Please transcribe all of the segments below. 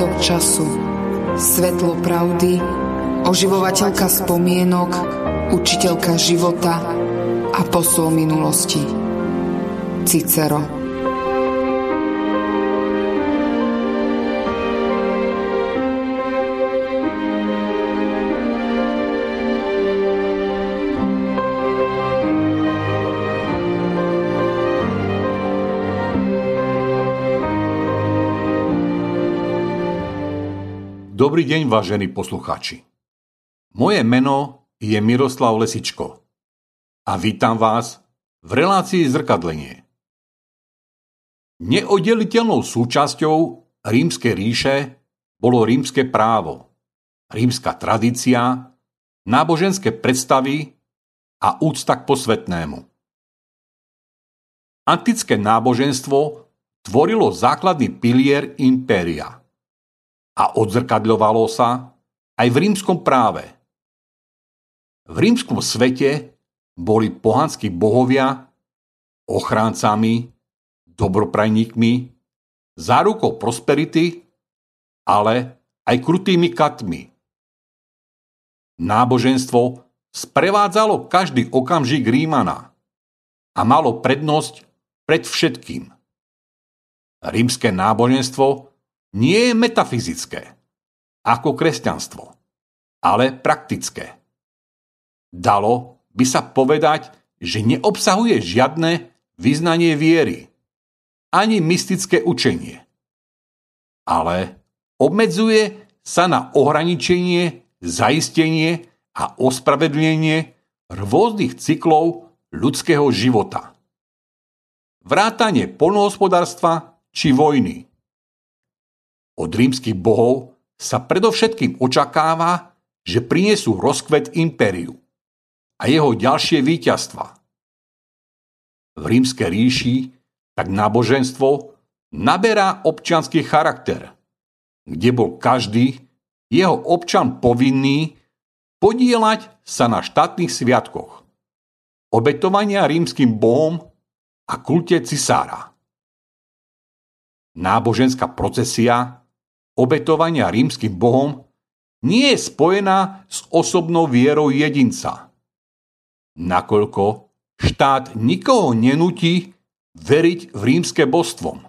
Svedok času, svetlo pravdy, oživovateľka spomienok, učiteľka života a posol minulosti. Cicero Dobrý deň, vážení poslucháči. Moje meno je Miroslav Lesičko a vítam vás v relácii Zrkadlenie. Neoddeliteľnou súčasťou rímskej ríše bolo rímske právo, rímska tradícia, náboženské predstavy a úcta k posvetnému. Antické náboženstvo tvorilo základný pilier impéria – a odzrkadľovalo sa aj v rímskom práve. V rímskom svete boli pohanskí bohovia ochráncami, dobroprajníkmi, zárukou prosperity, ale aj krutými katmi. Náboženstvo sprevádzalo každý okamžik Rímana a malo prednosť pred všetkým. Rímske náboženstvo nie je metafyzické, ako kresťanstvo, ale praktické. Dalo by sa povedať, že neobsahuje žiadne vyznanie viery, ani mystické učenie. Ale obmedzuje sa na ohraničenie, zaistenie a ospravedlnenie rôznych cyklov ľudského života. Vrátanie polnohospodárstva či vojny – od rímskych bohov sa predovšetkým očakáva, že prinesú rozkvet impériu a jeho ďalšie víťazstva. V rímskej ríši tak náboženstvo naberá občianský charakter, kde bol každý jeho občan povinný podielať sa na štátnych sviatkoch, obetovania rímským bohom a kulte cisára. Náboženská procesia obetovania rímskym bohom nie je spojená s osobnou vierou jedinca. Nakoľko štát nikoho nenutí veriť v rímske božstvom.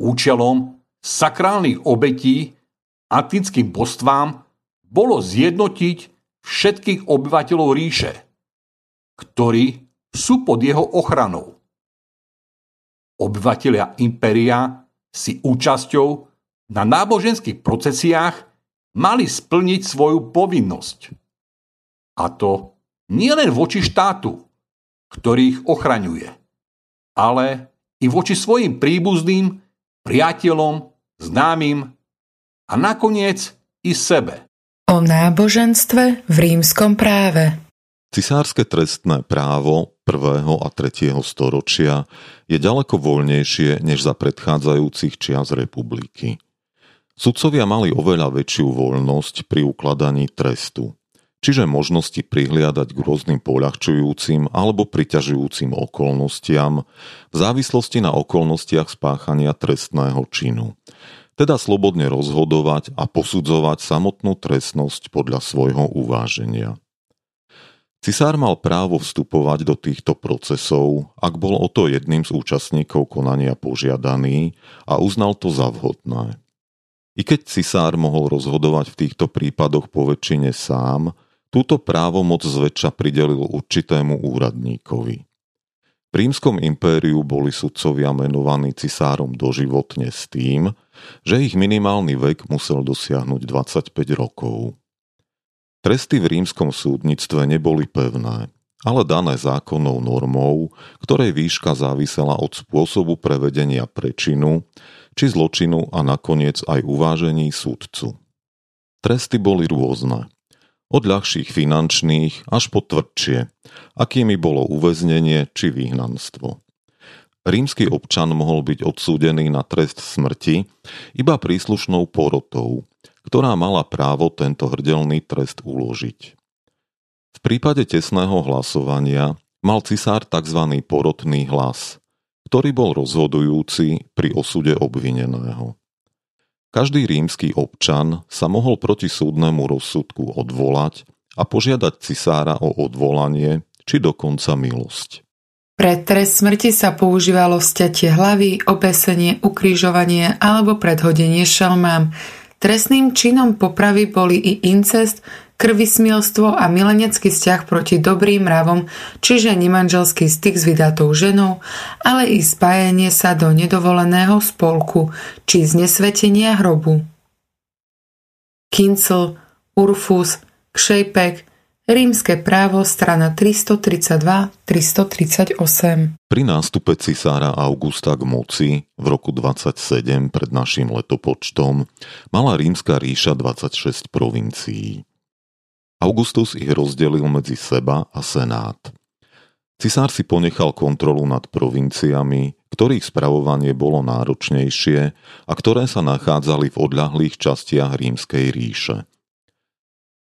Účelom sakrálnych obetí antickým božstvám bolo zjednotiť všetkých obyvateľov ríše, ktorí sú pod jeho ochranou. Obyvatelia impéria si účasťou na náboženských procesiách mali splniť svoju povinnosť. A to nielen voči štátu, ktorý ich ochraňuje, ale i voči svojim príbuzným, priateľom, známym a nakoniec i sebe. O náboženstve v rímskom práve. Cisárske trestné právo 1. a 3. storočia je ďaleko voľnejšie než za predchádzajúcich čias republiky. Sudcovia mali oveľa väčšiu voľnosť pri ukladaní trestu, čiže možnosti prihliadať k rôznym poľahčujúcim alebo priťažujúcim okolnostiam v závislosti na okolnostiach spáchania trestného činu. Teda slobodne rozhodovať a posudzovať samotnú trestnosť podľa svojho uváženia. Cisár mal právo vstupovať do týchto procesov, ak bol o to jedným z účastníkov konania požiadaný a uznal to za vhodné. I keď cisár mohol rozhodovať v týchto prípadoch po väčšine sám, túto právomoc zväčša pridelil určitému úradníkovi. V rímskom impériu boli sudcovia menovaní cisárom doživotne s tým, že ich minimálny vek musel dosiahnuť 25 rokov. Tresty v rímskom súdnictve neboli pevné, ale dané zákonnou normou, ktorej výška závisela od spôsobu prevedenia prečinu, či zločinu a nakoniec aj uvážení súdcu. Tresty boli rôzne. Od ľahších finančných až po tvrdšie, akými bolo uväznenie či vyhnanstvo. Rímsky občan mohol byť odsúdený na trest smrti iba príslušnou porotou, ktorá mala právo tento hrdelný trest uložiť. V prípade tesného hlasovania mal cisár tzv. porotný hlas, ktorý bol rozhodujúci pri osude obvineného. Každý rímsky občan sa mohol proti súdnemu rozsudku odvolať a požiadať cisára o odvolanie či dokonca milosť. Pre trest smrti sa používalo stiatie hlavy, obesenie, ukrižovanie alebo predhodenie šelmám. Trestným činom popravy boli i incest, krvismielstvo a milenecký vzťah proti dobrým mravom, čiže nemanželský styk s vydatou ženou, ale i spájanie sa do nedovoleného spolku či znesvetenia hrobu. Kincel, Urfus, Kšejpek – Rímske právo, strana 332-338. Pri nástupe cisára Augusta k moci v roku 27 pred našim letopočtom mala rímska ríša 26 provincií. Augustus ich rozdelil medzi seba a senát. Cisár si ponechal kontrolu nad provinciami, ktorých spravovanie bolo náročnejšie a ktoré sa nachádzali v odľahlých častiach rímskej ríše –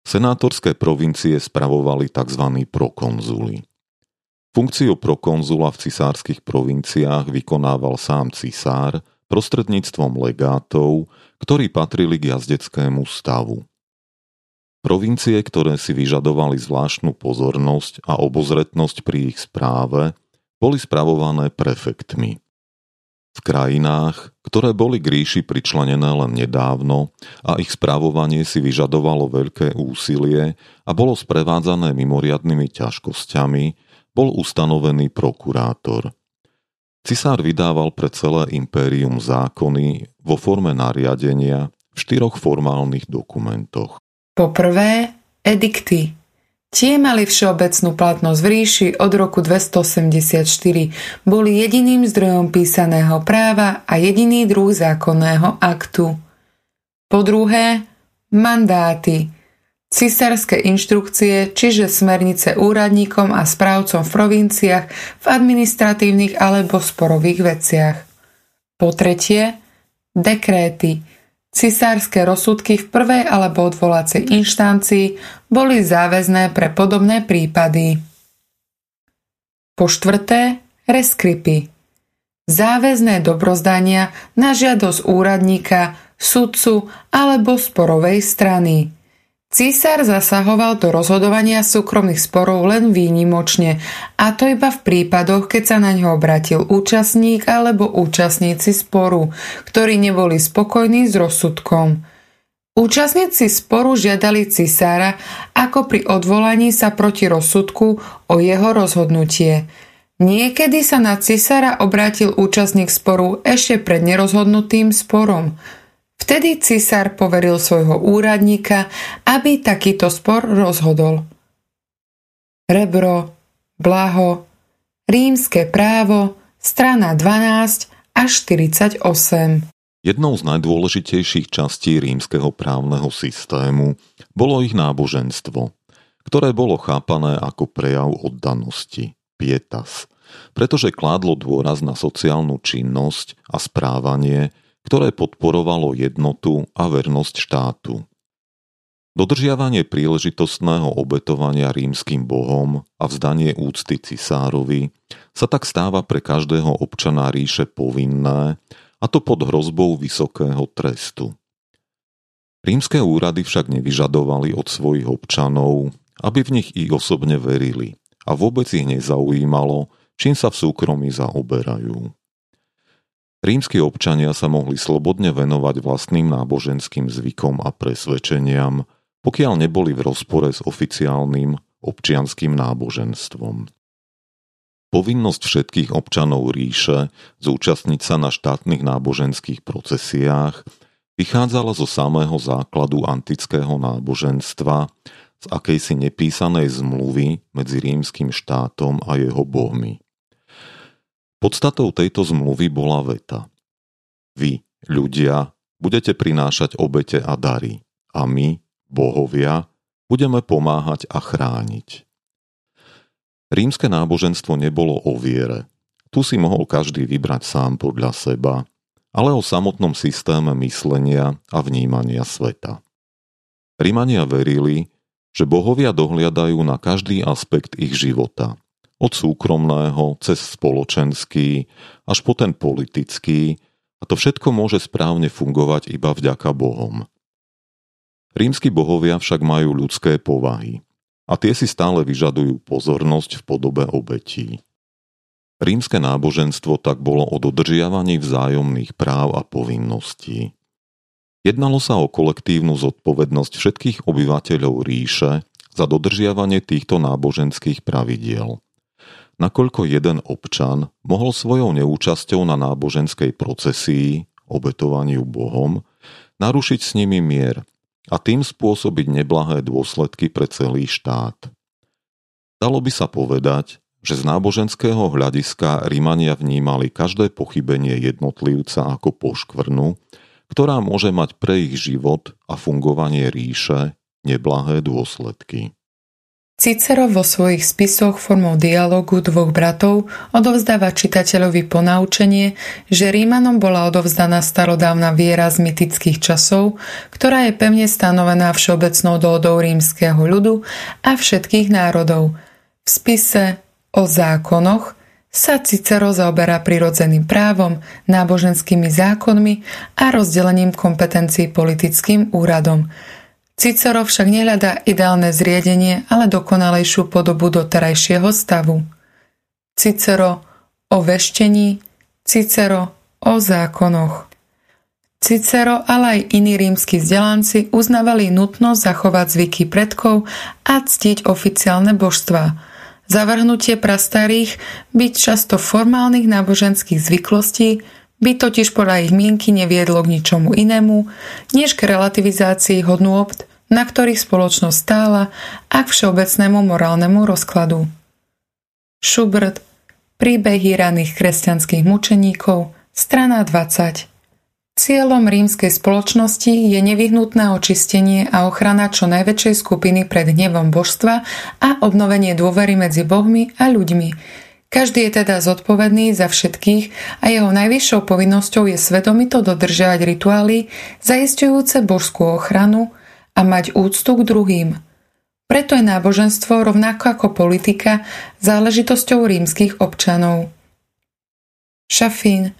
Senátorské provincie spravovali tzv. prokonzuli. Funkciu prokonzula v cisárskych provinciách vykonával sám cisár prostredníctvom legátov, ktorí patrili k jazdeckému stavu. Provincie, ktoré si vyžadovali zvláštnu pozornosť a obozretnosť pri ich správe, boli spravované prefektmi v krajinách, ktoré boli k pričlenené len nedávno a ich správovanie si vyžadovalo veľké úsilie a bolo sprevádzané mimoriadnými ťažkosťami, bol ustanovený prokurátor. Cisár vydával pre celé impérium zákony vo forme nariadenia v štyroch formálnych dokumentoch. Poprvé, edikty, Tie mali všeobecnú platnosť v ríši od roku 284, boli jediným zdrojom písaného práva a jediný druh zákonného aktu. Po druhé, mandáty, cisárske inštrukcie, čiže smernice úradníkom a správcom v provinciách v administratívnych alebo sporových veciach. Po tretie, dekréty, Cisárske rozsudky v prvej alebo odvolacej inštancii boli záväzné pre podobné prípady. Po štvrté, reskripy. Záväzné dobrozdania na žiadosť úradníka, sudcu alebo sporovej strany. Císar zasahoval do rozhodovania súkromných sporov len výnimočne, a to iba v prípadoch, keď sa na ňo obratil účastník alebo účastníci sporu, ktorí neboli spokojní s rozsudkom. Účastníci sporu žiadali cisára ako pri odvolaní sa proti rozsudku o jeho rozhodnutie. Niekedy sa na cisára obrátil účastník sporu ešte pred nerozhodnutým sporom – Vtedy cisár poveril svojho úradníka, aby takýto spor rozhodol. Rebro, blaho, rímske právo, strana 12 až 48. Jednou z najdôležitejších častí rímskeho právneho systému bolo ich náboženstvo, ktoré bolo chápané ako prejav oddanosti, pietas, pretože kládlo dôraz na sociálnu činnosť a správanie, ktoré podporovalo jednotu a vernosť štátu. Dodržiavanie príležitostného obetovania rímským bohom a vzdanie úcty cisárovi sa tak stáva pre každého občana ríše povinné, a to pod hrozbou vysokého trestu. Rímske úrady však nevyžadovali od svojich občanov, aby v nich i osobne verili a vôbec ich nezaujímalo, čím sa v súkromí zaoberajú. Rímsky občania sa mohli slobodne venovať vlastným náboženským zvykom a presvedčeniam, pokiaľ neboli v rozpore s oficiálnym občianským náboženstvom. Povinnosť všetkých občanov ríše zúčastniť sa na štátnych náboženských procesiách vychádzala zo samého základu antického náboženstva, z akejsi nepísanej zmluvy medzi rímským štátom a jeho bohmi. Podstatou tejto zmluvy bola veta. Vy, ľudia, budete prinášať obete a dary a my, bohovia, budeme pomáhať a chrániť. Rímske náboženstvo nebolo o viere. Tu si mohol každý vybrať sám podľa seba, ale o samotnom systéme myslenia a vnímania sveta. Rímania verili, že bohovia dohliadajú na každý aspekt ich života od súkromného cez spoločenský až po ten politický a to všetko môže správne fungovať iba vďaka Bohom. Rímsky bohovia však majú ľudské povahy a tie si stále vyžadujú pozornosť v podobe obetí. Rímske náboženstvo tak bolo o dodržiavaní vzájomných práv a povinností. Jednalo sa o kolektívnu zodpovednosť všetkých obyvateľov ríše za dodržiavanie týchto náboženských pravidiel nakoľko jeden občan mohol svojou neúčasťou na náboženskej procesii, obetovaniu Bohom, narušiť s nimi mier a tým spôsobiť neblahé dôsledky pre celý štát. Dalo by sa povedať, že z náboženského hľadiska Rímania vnímali každé pochybenie jednotlivca ako poškvrnu, ktorá môže mať pre ich život a fungovanie ríše neblahé dôsledky. Cicero vo svojich spisoch formou dialogu dvoch bratov odovzdáva čitateľovi ponaučenie, že Rímanom bola odovzdaná starodávna viera z mytických časov, ktorá je pevne stanovená všeobecnou dohodou rímskeho ľudu a všetkých národov. V spise o zákonoch sa Cicero zaoberá prirodzeným právom, náboženskými zákonmi a rozdelením kompetencií politickým úradom – Cicero však nehľadá ideálne zriedenie, ale dokonalejšiu podobu doterajšieho stavu. Cicero o veštení, Cicero o zákonoch. Cicero, ale aj iní rímsky vzdelanci uznávali nutnosť zachovať zvyky predkov a ctiť oficiálne božstva. Zavrhnutie prastarých, byť často formálnych náboženských zvyklostí, by totiž podľa ich mienky neviedlo k ničomu inému, než k relativizácii hodnôt, na ktorých spoločnosť stála a k všeobecnému morálnemu rozkladu. Schubert. Príbehy raných kresťanských mučeníkov. Strana 20 Cieľom rímskej spoločnosti je nevyhnutné očistenie a ochrana čo najväčšej skupiny pred hnevom božstva a obnovenie dôvery medzi bohmi a ľuďmi, každý je teda zodpovedný za všetkých a jeho najvyššou povinnosťou je svedomito dodržiavať rituály, zaistujúce božskú ochranu a mať úctu k druhým. Preto je náboženstvo rovnako ako politika záležitosťou rímskych občanov. Šafín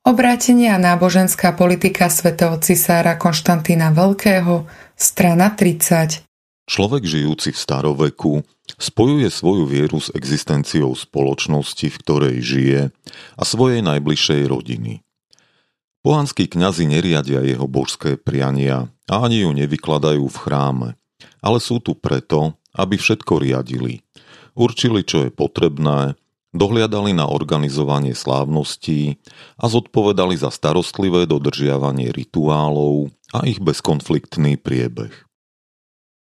Obrátenie a náboženská politika svätého cisára Konštantína Veľkého, strana 30 Človek žijúci v staroveku spojuje svoju vieru s existenciou spoločnosti, v ktorej žije a svojej najbližšej rodiny. Pohanskí kňazi neriadia jeho božské priania a ani ju nevykladajú v chráme, ale sú tu preto, aby všetko riadili. Určili, čo je potrebné, dohliadali na organizovanie slávností a zodpovedali za starostlivé dodržiavanie rituálov a ich bezkonfliktný priebeh.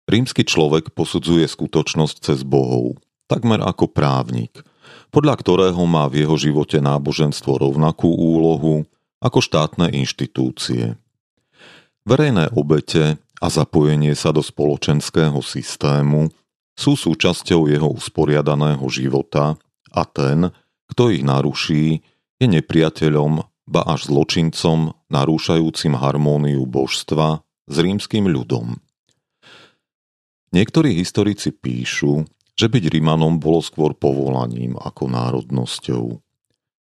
Rímsky človek posudzuje skutočnosť cez bohov, takmer ako právnik, podľa ktorého má v jeho živote náboženstvo rovnakú úlohu ako štátne inštitúcie. Verejné obete a zapojenie sa do spoločenského systému sú súčasťou jeho usporiadaného života a ten, kto ich naruší, je nepriateľom, ba až zločincom narúšajúcim harmóniu božstva s rímským ľudom. Niektorí historici píšu, že byť Rimanom bolo skôr povolaním ako národnosťou.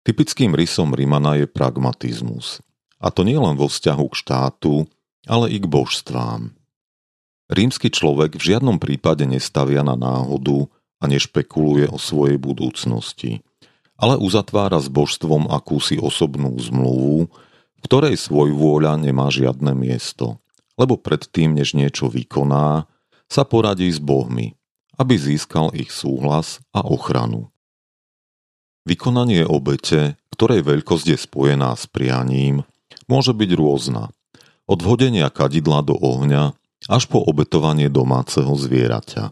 Typickým rysom Rimana je pragmatizmus. A to nie len vo vzťahu k štátu, ale i k božstvám. Rímsky človek v žiadnom prípade nestavia na náhodu a nešpekuluje o svojej budúcnosti, ale uzatvára s božstvom akúsi osobnú zmluvu, v ktorej svoj vôľa nemá žiadne miesto, lebo predtým, než niečo vykoná, sa poradí s bohmi, aby získal ich súhlas a ochranu. Vykonanie obete, ktorej veľkosť je spojená s prianím, môže byť rôzna. Od vhodenia kadidla do ohňa až po obetovanie domáceho zvieraťa.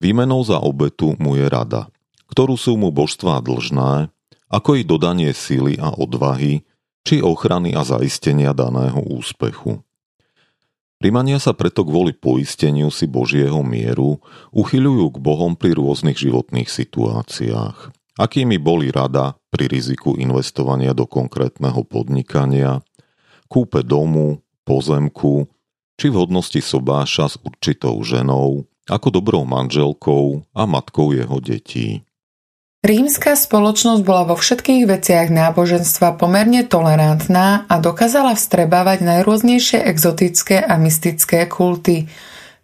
Výmenou za obetu mu je rada, ktorú sú mu božstvá dlžné, ako i dodanie síly a odvahy, či ochrany a zaistenia daného úspechu. Rimania sa preto kvôli poisteniu si Božieho mieru uchyľujú k Bohom pri rôznych životných situáciách, akými boli rada pri riziku investovania do konkrétneho podnikania, kúpe domu, pozemku, či vhodnosti sobáša s určitou ženou, ako dobrou manželkou a matkou jeho detí. Rímska spoločnosť bola vo všetkých veciach náboženstva pomerne tolerantná a dokázala vstrebávať najrôznejšie exotické a mystické kulty.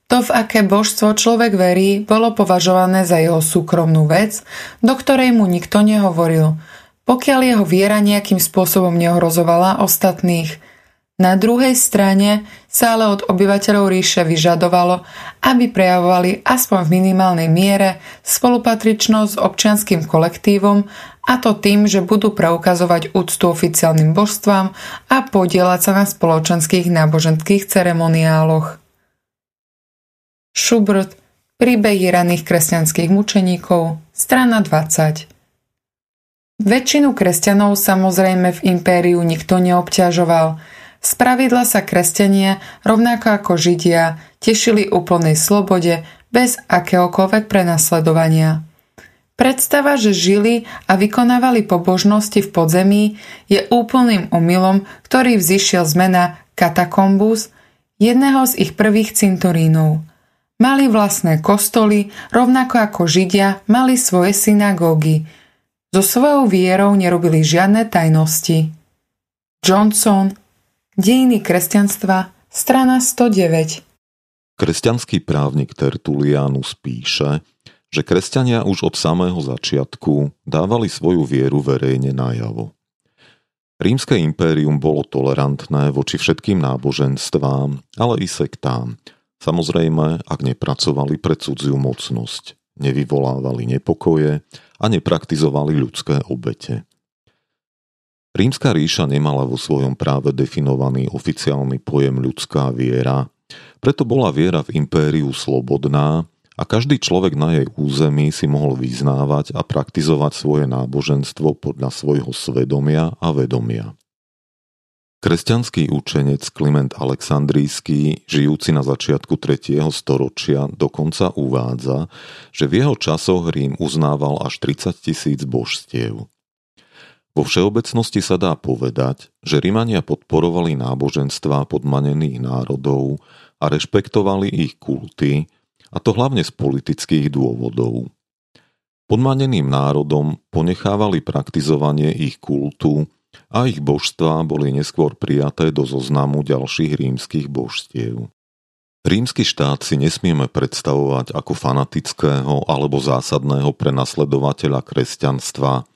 To, v aké božstvo človek verí, bolo považované za jeho súkromnú vec, do ktorej mu nikto nehovoril, pokiaľ jeho viera nejakým spôsobom neohrozovala ostatných – na druhej strane sa ale od obyvateľov ríše vyžadovalo, aby prejavovali aspoň v minimálnej miere spolupatričnosť s občianským kolektívom a to tým, že budú preukazovať úctu oficiálnym božstvám a podielať sa na spoločenských náboženských ceremoniáloch. Schubert Príbehy raných kresťanských mučeníkov, strana 20 Väčšinu kresťanov samozrejme v impériu nikto neobťažoval – Spravidla sa kresťania, rovnako ako Židia, tešili úplnej slobode bez akéhokoľvek prenasledovania. Predstava, že žili a vykonávali pobožnosti v podzemí, je úplným omylom, ktorý vzýšiel z mena katakombus, jedného z ich prvých cintorínov. Mali vlastné kostoly, rovnako ako Židia mali svoje synagógy. So svojou vierou nerobili žiadne tajnosti. Johnson, Dejiny kresťanstva, strana 109. Kresťanský právnik Tertulianus píše, že kresťania už od samého začiatku dávali svoju vieru verejne najavo. Rímske impérium bolo tolerantné voči všetkým náboženstvám, ale i sektám, samozrejme, ak nepracovali pre cudziu mocnosť, nevyvolávali nepokoje a nepraktizovali ľudské obete. Rímska ríša nemala vo svojom práve definovaný oficiálny pojem ľudská viera, preto bola viera v impériu slobodná a každý človek na jej území si mohol vyznávať a praktizovať svoje náboženstvo podľa svojho svedomia a vedomia. Kresťanský učenec Kliment Aleksandrijský, žijúci na začiatku 3. storočia, dokonca uvádza, že v jeho časoch Rím uznával až 30 tisíc božstiev. Vo všeobecnosti sa dá povedať, že Rimania podporovali náboženstvá podmanených národov a rešpektovali ich kulty, a to hlavne z politických dôvodov. Podmaneným národom ponechávali praktizovanie ich kultu a ich božstvá boli neskôr prijaté do zoznamu ďalších rímskych božstiev. Rímsky štát si nesmieme predstavovať ako fanatického alebo zásadného prenasledovateľa kresťanstva,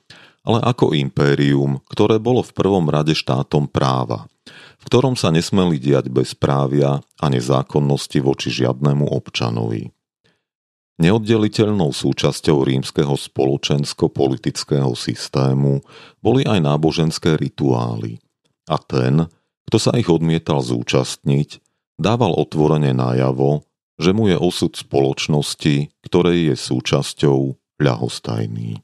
ale ako impérium, ktoré bolo v prvom rade štátom práva, v ktorom sa nesmeli diať bezprávia a nezákonnosti voči žiadnemu občanovi. Neoddeliteľnou súčasťou rímskeho spoločensko-politického systému boli aj náboženské rituály a ten, kto sa ich odmietal zúčastniť, dával otvorene najavo, že mu je osud spoločnosti, ktorej je súčasťou, ľahostajný.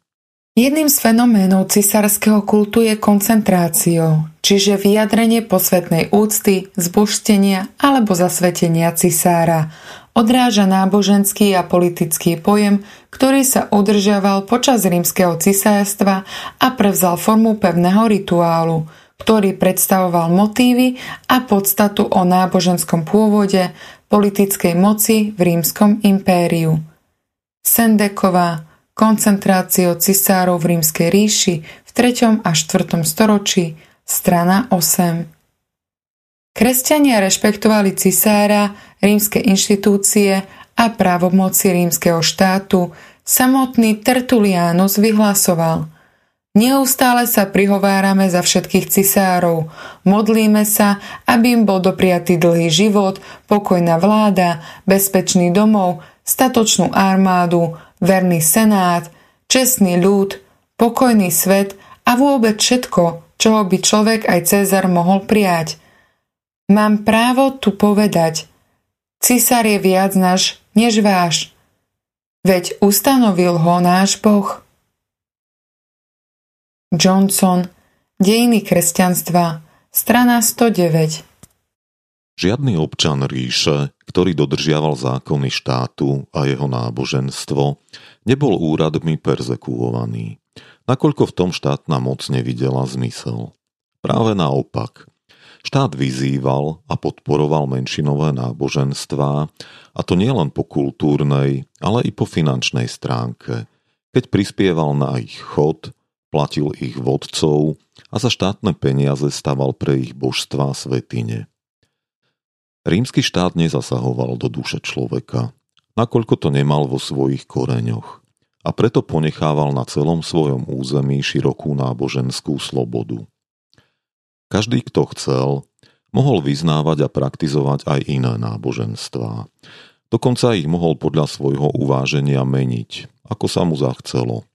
Jedným z fenoménov cisárskeho kultu je koncentrácio, čiže vyjadrenie posvetnej úcty, zbožtenia alebo zasvetenia cisára. Odráža náboženský a politický pojem, ktorý sa udržiaval počas rímskeho cisárstva a prevzal formu pevného rituálu, ktorý predstavoval motívy a podstatu o náboženskom pôvode politickej moci v rímskom impériu. Sendeková koncentráciou cisárov v rímskej ríši v 3. a 4. storočí, strana 8. Kresťania rešpektovali cisára, rímske inštitúcie a právomoci rímskeho štátu, samotný Tertulianus vyhlasoval – Neustále sa prihovárame za všetkých cisárov. Modlíme sa, aby im bol dopriatý dlhý život, pokojná vláda, bezpečný domov, statočnú armádu, verný senát, čestný ľud, pokojný svet a vôbec všetko, čoho by človek aj Cezar mohol prijať. Mám právo tu povedať, Cisár je viac náš než váš, veď ustanovil ho náš Boh. Johnson, Dejiny kresťanstva, strana 109 Žiadny občan ríše, ktorý dodržiaval zákony štátu a jeho náboženstvo, nebol úradmi perzekuovaný, nakoľko v tom štátna moc nevidela zmysel. Práve naopak, štát vyzýval a podporoval menšinové náboženstvá, a to nielen po kultúrnej, ale i po finančnej stránke, keď prispieval na ich chod, platil ich vodcov a za štátne peniaze staval pre ich božstva svetine. Rímsky štát nezasahoval do duše človeka, nakoľko to nemal vo svojich koreňoch a preto ponechával na celom svojom území širokú náboženskú slobodu. Každý, kto chcel, mohol vyznávať a praktizovať aj iné náboženstvá. Dokonca ich mohol podľa svojho uváženia meniť, ako sa mu zachcelo.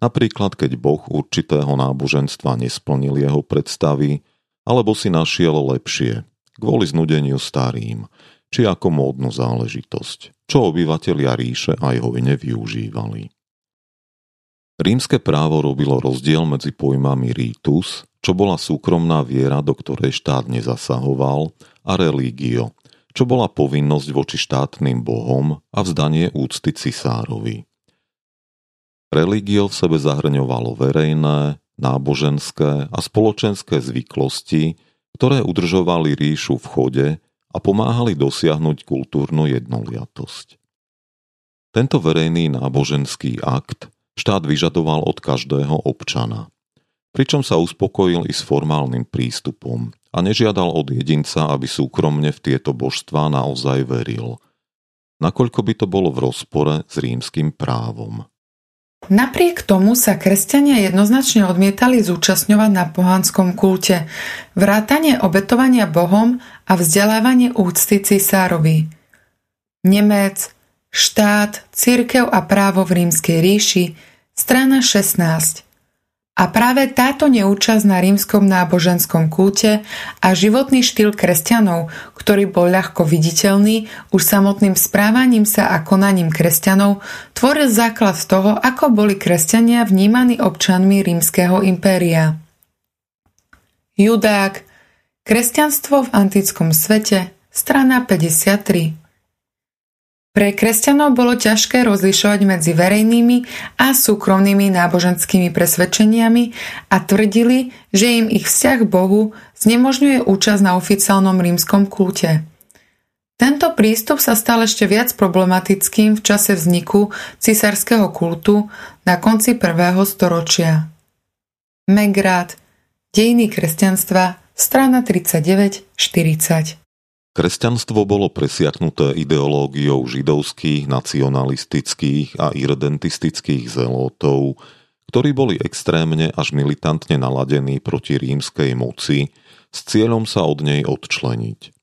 Napríklad, keď Boh určitého náboženstva nesplnil jeho predstavy, alebo si našiel lepšie, kvôli znudeniu starým, či ako módnu záležitosť, čo obyvatelia ríše aj hojne využívali. Rímske právo robilo rozdiel medzi pojmami ritus, čo bola súkromná viera, do ktorej štát nezasahoval, a religio, čo bola povinnosť voči štátnym bohom a vzdanie úcty cisárovi. Religio v sebe zahrňovalo verejné, náboženské a spoločenské zvyklosti, ktoré udržovali ríšu v chode a pomáhali dosiahnuť kultúrnu jednoliatosť. Tento verejný náboženský akt štát vyžadoval od každého občana, pričom sa uspokojil i s formálnym prístupom a nežiadal od jedinca, aby súkromne v tieto božstvá naozaj veril, nakoľko by to bolo v rozpore s rímským právom. Napriek tomu sa kresťania jednoznačne odmietali zúčastňovať na pohanskom kulte, vrátanie obetovania bohom a vzdelávanie úcty cisárovi. Nemec, štát, církev a právo v rímskej ríši, strana 16. A práve táto neúčasť na rímskom náboženskom kúte a životný štýl kresťanov, ktorý bol ľahko viditeľný už samotným správaním sa a konaním kresťanov, tvoril základ toho, ako boli kresťania vnímaní občanmi rímskeho impéria. Judák Kresťanstvo v antickom svete, strana 53 pre kresťanov bolo ťažké rozlišovať medzi verejnými a súkromnými náboženskými presvedčeniami a tvrdili, že im ich vzťah Bohu znemožňuje účasť na oficiálnom rímskom kulte. Tento prístup sa stal ešte viac problematickým v čase vzniku cisárskeho kultu na konci prvého storočia. Megrad Dejiny kresťanstva, strana 39-40 Kresťanstvo bolo presiaknuté ideológiou židovských, nacionalistických a iredentistických zelótov, ktorí boli extrémne až militantne naladení proti rímskej moci s cieľom sa od nej odčleniť.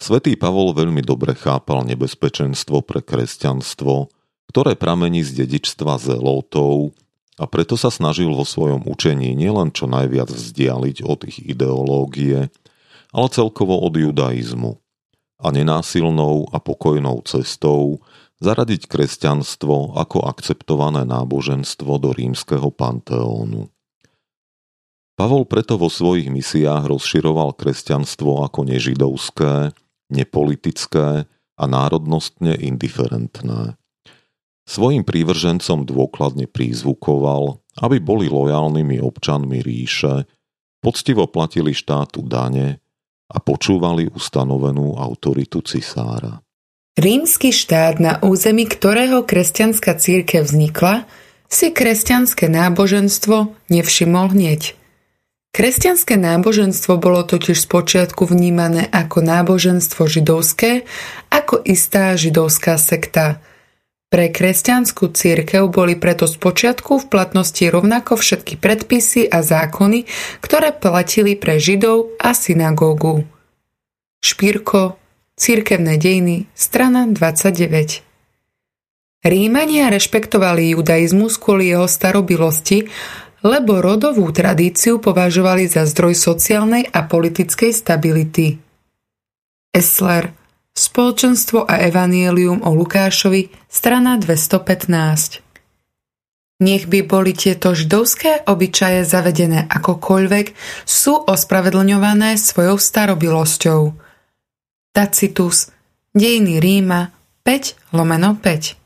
Svetý Pavol veľmi dobre chápal nebezpečenstvo pre kresťanstvo, ktoré pramení z dedičstva zelótov a preto sa snažil vo svojom učení nielen čo najviac vzdialiť od ich ideológie, ale celkovo od judaizmu a nenásilnou a pokojnou cestou zaradiť kresťanstvo ako akceptované náboženstvo do rímskeho panteónu. Pavol preto vo svojich misiách rozširoval kresťanstvo ako nežidovské, nepolitické a národnostne indiferentné. Svojim prívržencom dôkladne prízvukoval, aby boli lojálnymi občanmi ríše, poctivo platili štátu dane a počúvali ustanovenú autoritu cisára. Rímsky štát, na území ktorého kresťanská církev vznikla, si kresťanské náboženstvo nevšimol hneď. Kresťanské náboženstvo bolo totiž spočiatku vnímané ako náboženstvo židovské, ako istá židovská sekta. Pre kresťanskú církev boli preto spočiatku v platnosti rovnako všetky predpisy a zákony, ktoré platili pre židov a synagógu. Špírko, Církevné dejiny, strana 29 Rímania rešpektovali judaizmus kvôli jeho starobilosti, lebo rodovú tradíciu považovali za zdroj sociálnej a politickej stability. Esler Spoločenstvo a Evangelium o Lukášovi, strana 215 nech by boli tieto židovské obyčaje zavedené akokoľvek, sú ospravedlňované svojou starobilosťou. Tacitus, Dejiny Ríma 5 lomeno 5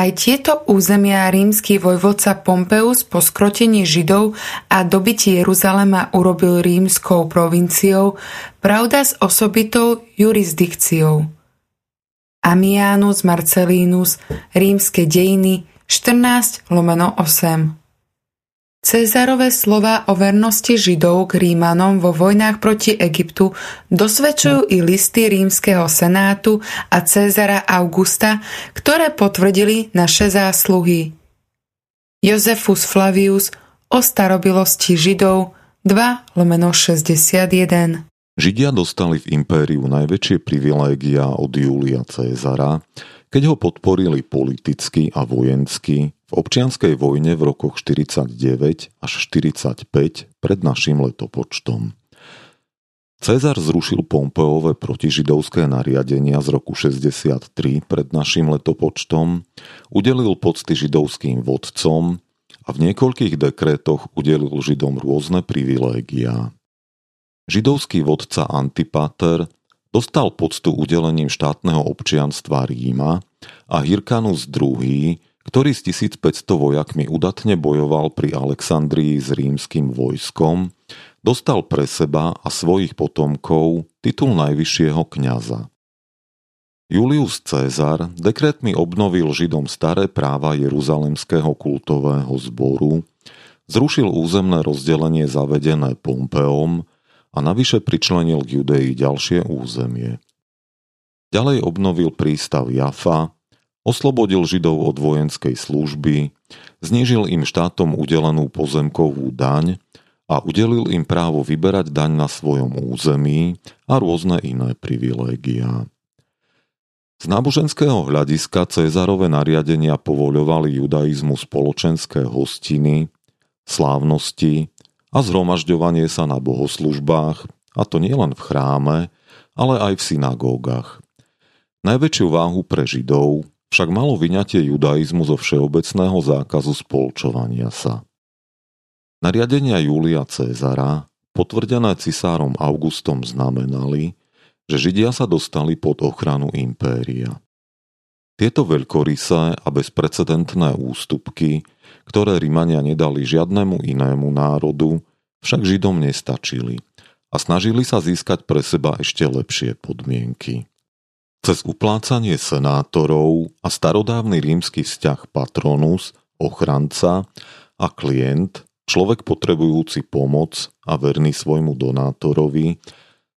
aj tieto územia rímsky vojvodca Pompeus po skrotení Židov a dobití Jeruzalema urobil rímskou provinciou, pravda s osobitou jurisdikciou. Amianus Marcellinus, rímske dejiny, 14 lomeno 8. Cezarové slova o vernosti Židov k Rímanom vo vojnách proti Egyptu dosvedčujú i listy rímskeho senátu a Cezara Augusta, ktoré potvrdili naše zásluhy. Jozefus Flavius o starobilosti Židov 2 lomeno 61 Židia dostali v impériu najväčšie privilégia od Júlia Cezara, keď ho podporili politicky a vojensky v občianskej vojne v rokoch 49 až 45 pred našim letopočtom. Cezar zrušil Pompeové protižidovské nariadenia z roku 63 pred našim letopočtom, udelil pocty židovským vodcom a v niekoľkých dekrétoch udelil Židom rôzne privilégiá. Židovský vodca Antipater dostal poctu udelením štátneho občianstva Ríma a Hirkanus II, ktorý s 1500 vojakmi udatne bojoval pri Alexandrii s rímským vojskom, dostal pre seba a svojich potomkov titul najvyššieho kňaza. Julius Cezar dekretmi obnovil Židom staré práva Jeruzalemského kultového zboru, zrušil územné rozdelenie zavedené Pompeom a navyše pričlenil k Judei ďalšie územie. Ďalej obnovil prístav Jafa, oslobodil Židov od vojenskej služby, znížil im štátom udelenú pozemkovú daň a udelil im právo vyberať daň na svojom území a rôzne iné privilégiá. Z náboženského hľadiska Cezarové nariadenia povoľovali judaizmu spoločenské hostiny, slávnosti a zhromažďovanie sa na bohoslužbách, a to nielen v chráme, ale aj v synagógach. Najväčšiu váhu pre Židov však malo vyňatie judaizmu zo všeobecného zákazu spolčovania sa. Nariadenia Júlia Cezara, potvrdené cisárom Augustom, znamenali, že Židia sa dostali pod ochranu impéria. Tieto veľkorysé a bezprecedentné ústupky ktoré Rimania nedali žiadnemu inému národu, však Židom nestačili a snažili sa získať pre seba ešte lepšie podmienky. Cez uplácanie senátorov a starodávny rímsky vzťah patronus, ochranca a klient, človek potrebujúci pomoc a verný svojmu donátorovi,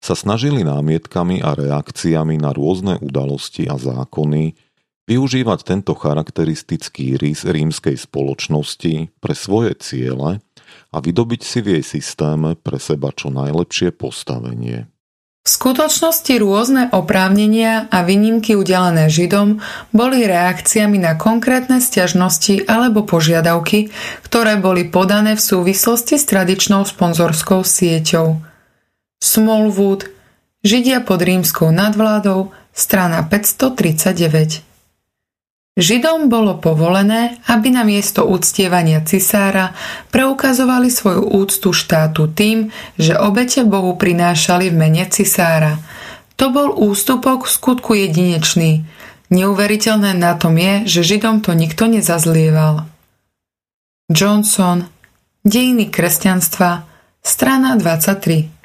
sa snažili námietkami a reakciami na rôzne udalosti a zákony využívať tento charakteristický rys rímskej spoločnosti pre svoje ciele a vydobiť si v jej systéme pre seba čo najlepšie postavenie. V skutočnosti rôzne oprávnenia a výnimky udelené Židom boli reakciami na konkrétne stiažnosti alebo požiadavky, ktoré boli podané v súvislosti s tradičnou sponzorskou sieťou. Smallwood, Židia pod rímskou nadvládou, strana 539 Židom bolo povolené, aby na miesto uctievania cisára preukazovali svoju úctu štátu tým, že obete Bohu prinášali v mene cisára. To bol ústupok v skutku jedinečný. Neuveriteľné na tom je, že Židom to nikto nezazlieval. Johnson Dejiny kresťanstva strana 23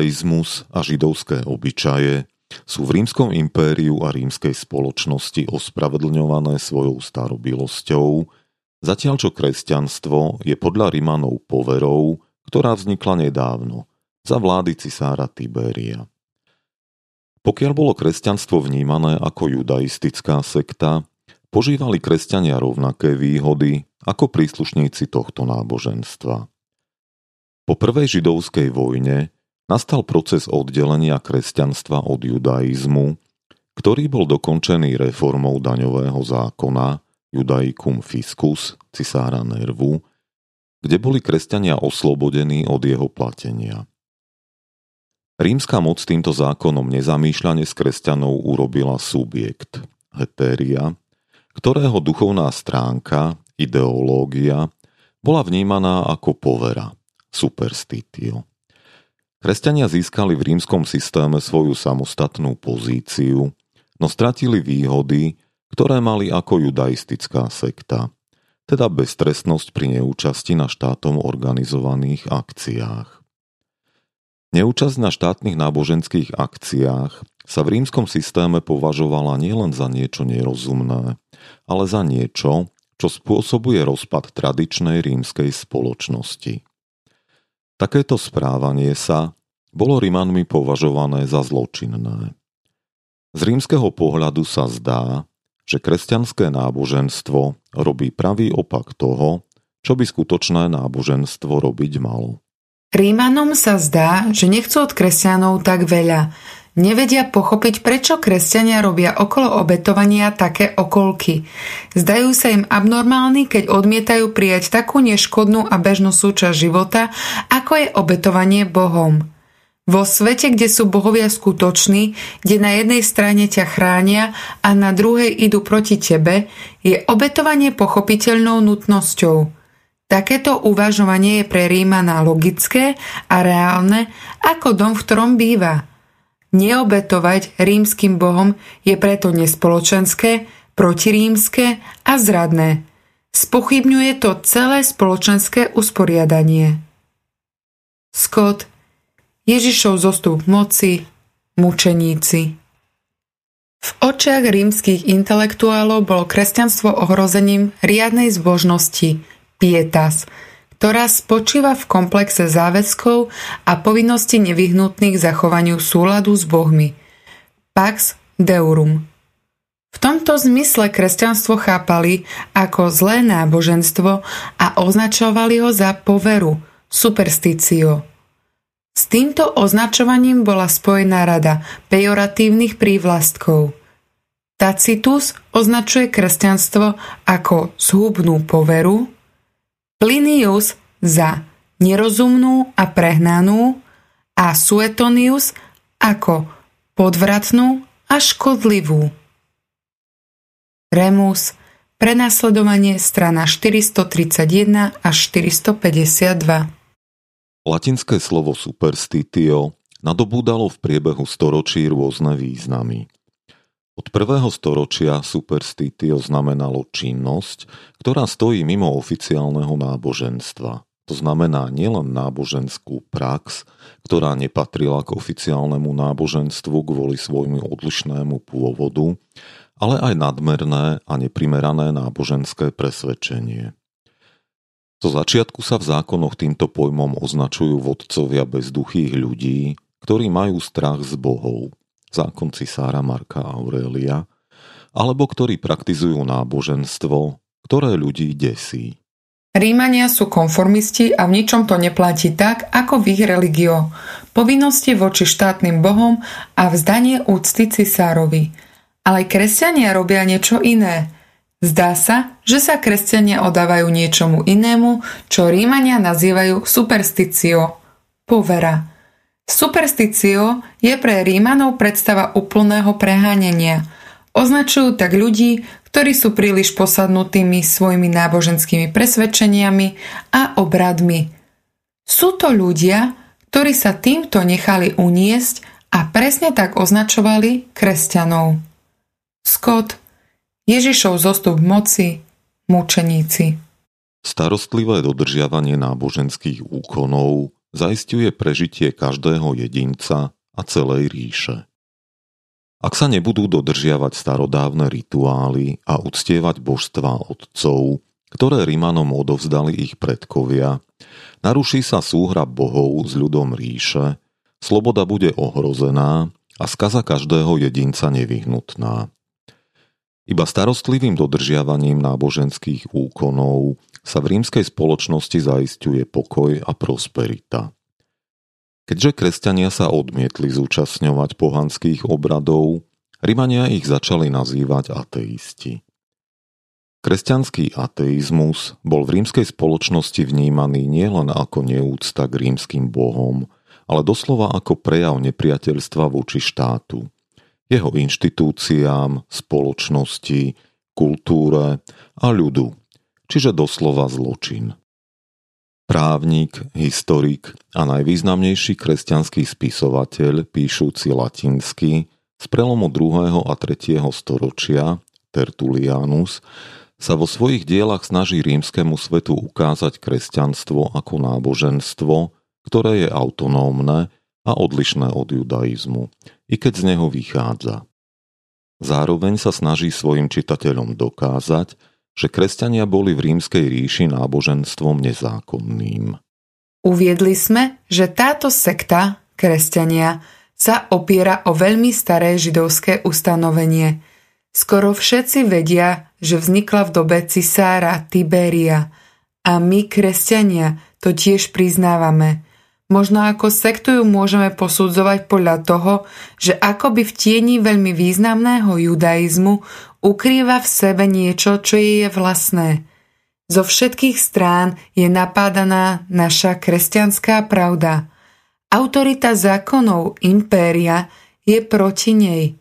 judaizmus a židovské obyčaje sú v rímskom impériu a rímskej spoločnosti ospravedlňované svojou starobilosťou, zatiaľ čo kresťanstvo je podľa Rimanov poverou, ktorá vznikla nedávno, za vlády cisára Tiberia. Pokiaľ bolo kresťanstvo vnímané ako judaistická sekta, požívali kresťania rovnaké výhody ako príslušníci tohto náboženstva. Po prvej židovskej vojne nastal proces oddelenia kresťanstva od judaizmu, ktorý bol dokončený reformou daňového zákona Judaicum Fiscus cisára Nervu, kde boli kresťania oslobodení od jeho platenia. Rímska moc týmto zákonom nezamýšľane z kresťanov urobila subjekt, hetéria, ktorého duchovná stránka, ideológia, bola vnímaná ako povera, superstitio. Kresťania získali v rímskom systéme svoju samostatnú pozíciu, no stratili výhody, ktoré mali ako judaistická sekta, teda beztrestnosť pri neúčasti na štátom organizovaných akciách. Neúčasť na štátnych náboženských akciách sa v rímskom systéme považovala nielen za niečo nerozumné, ale za niečo, čo spôsobuje rozpad tradičnej rímskej spoločnosti. Takéto správanie sa bolo Rimanmi považované za zločinné. Z rímskeho pohľadu sa zdá, že kresťanské náboženstvo robí pravý opak toho, čo by skutočné náboženstvo robiť malo. Rímanom sa zdá, že nechcú od kresťanov tak veľa, Nevedia pochopiť, prečo kresťania robia okolo obetovania také okolky. Zdajú sa im abnormálni, keď odmietajú prijať takú neškodnú a bežnú súčasť života, ako je obetovanie Bohom. Vo svete, kde sú bohovia skutoční, kde na jednej strane ťa chránia a na druhej idú proti tebe, je obetovanie pochopiteľnou nutnosťou. Takéto uvažovanie je pre Rímana logické a reálne ako dom, v ktorom býva – Neobetovať rímským bohom je preto nespoločenské, protirímske a zradné. Spochybňuje to celé spoločenské usporiadanie. Scott Ježišov zostup moci, mučeníci. V očiach rímskych intelektuálov bolo kresťanstvo ohrozením riadnej zbožnosti, pietas, ktorá spočíva v komplexe záväzkov a povinností nevyhnutných zachovaniu súladu s Bohmi. Pax Deurum. V tomto zmysle kresťanstvo chápali ako zlé náboženstvo a označovali ho za poveru, superstício. S týmto označovaním bola spojená rada pejoratívnych prívlastkov. Tacitus označuje kresťanstvo ako zhubnú poveru, Plinius za nerozumnú a prehnanú a Suetonius ako podvratnú a škodlivú. Remus Prenasledovanie strana 431 až 452 Latinské slovo superstitio nadobúdalo v priebehu storočí rôzne významy. Od prvého storočia superstitio znamenalo činnosť, ktorá stojí mimo oficiálneho náboženstva. To znamená nielen náboženskú prax, ktorá nepatrila k oficiálnemu náboženstvu kvôli svojmu odlišnému pôvodu, ale aj nadmerné a neprimerané náboženské presvedčenie. Zo začiatku sa v zákonoch týmto pojmom označujú vodcovia bezduchých ľudí, ktorí majú strach z bohov, zákon cisára Marka Aurelia, alebo ktorí praktizujú náboženstvo, ktoré ľudí desí. Rímania sú konformisti a v ničom to neplatí tak, ako v ich religio. Povinnosti voči štátnym bohom a vzdanie úcty cisárovi. Ale kresťania robia niečo iné – Zdá sa, že sa kresťania odávajú niečomu inému, čo Rímania nazývajú supersticio, povera. Supersticio je pre Rímanov predstava úplného preháňania. Označujú tak ľudí, ktorí sú príliš posadnutými svojimi náboženskými presvedčeniami a obradmi. Sú to ľudia, ktorí sa týmto nechali uniesť a presne tak označovali kresťanov. Scott Ježišov zostup moci, mučeníci. Starostlivé dodržiavanie náboženských úkonov zaistuje prežitie každého jedinca a celej ríše. Ak sa nebudú dodržiavať starodávne rituály a uctievať božstva otcov, ktoré Rimanom odovzdali ich predkovia, naruší sa súhra bohov s ľudom ríše, sloboda bude ohrozená a skaza každého jedinca nevyhnutná. Iba starostlivým dodržiavaním náboženských úkonov sa v rímskej spoločnosti zaistuje pokoj a prosperita. Keďže kresťania sa odmietli zúčastňovať pohanských obradov, Rimania ich začali nazývať ateisti. Kresťanský ateizmus bol v rímskej spoločnosti vnímaný nielen ako neúcta k rímskym bohom, ale doslova ako prejav nepriateľstva voči štátu – jeho inštitúciám, spoločnosti, kultúre a ľudu, čiže doslova zločin. Právnik, historik a najvýznamnejší kresťanský spisovateľ píšúci latinsky z prelomu 2. a 3. storočia Tertulianus sa vo svojich dielach snaží rímskemu svetu ukázať kresťanstvo ako náboženstvo, ktoré je autonómne a odlišné od judaizmu, i keď z neho vychádza. Zároveň sa snaží svojim čitateľom dokázať, že kresťania boli v rímskej ríši náboženstvom nezákonným. Uviedli sme, že táto sekta, kresťania, sa opiera o veľmi staré židovské ustanovenie. Skoro všetci vedia, že vznikla v dobe cisára Tiberia a my, kresťania, to tiež priznávame – Možno ako sektu ju môžeme posudzovať podľa toho, že akoby v tieni veľmi významného judaizmu ukrýva v sebe niečo, čo jej je vlastné. Zo všetkých strán je napádaná naša kresťanská pravda. Autorita zákonov impéria je proti nej.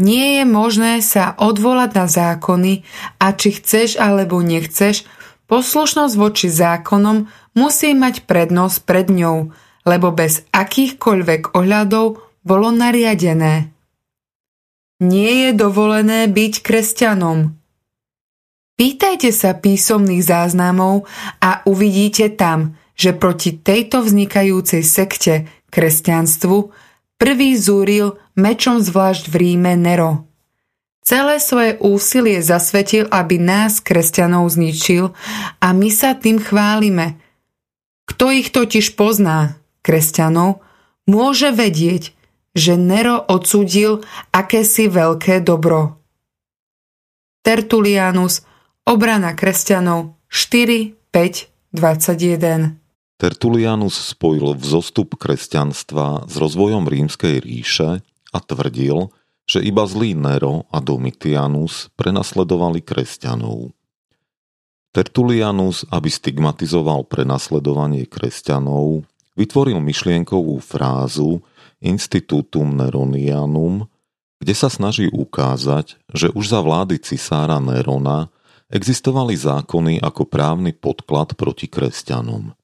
Nie je možné sa odvolať na zákony a či chceš alebo nechceš, poslušnosť voči zákonom musí mať prednosť pred ňou, lebo bez akýchkoľvek ohľadov bolo nariadené. Nie je dovolené byť kresťanom. Pýtajte sa písomných záznamov a uvidíte tam, že proti tejto vznikajúcej sekte kresťanstvu prvý zúril mečom zvlášť v Ríme Nero. Celé svoje úsilie zasvetil, aby nás, kresťanov, zničil a my sa tým chválime – kto ich totiž pozná, kresťanov, môže vedieť, že Nero odsudil akési veľké dobro. Tertulianus, obrana kresťanov 4, 5, 21 Tertulianus spojil vzostup kresťanstva s rozvojom rímskej ríše a tvrdil, že iba zlý Nero a Domitianus prenasledovali kresťanov. Tertulianus, aby stigmatizoval prenasledovanie kresťanov, vytvoril myšlienkovú frázu Institutum Neronianum, kde sa snaží ukázať, že už za vlády cisára Nerona existovali zákony ako právny podklad proti kresťanom.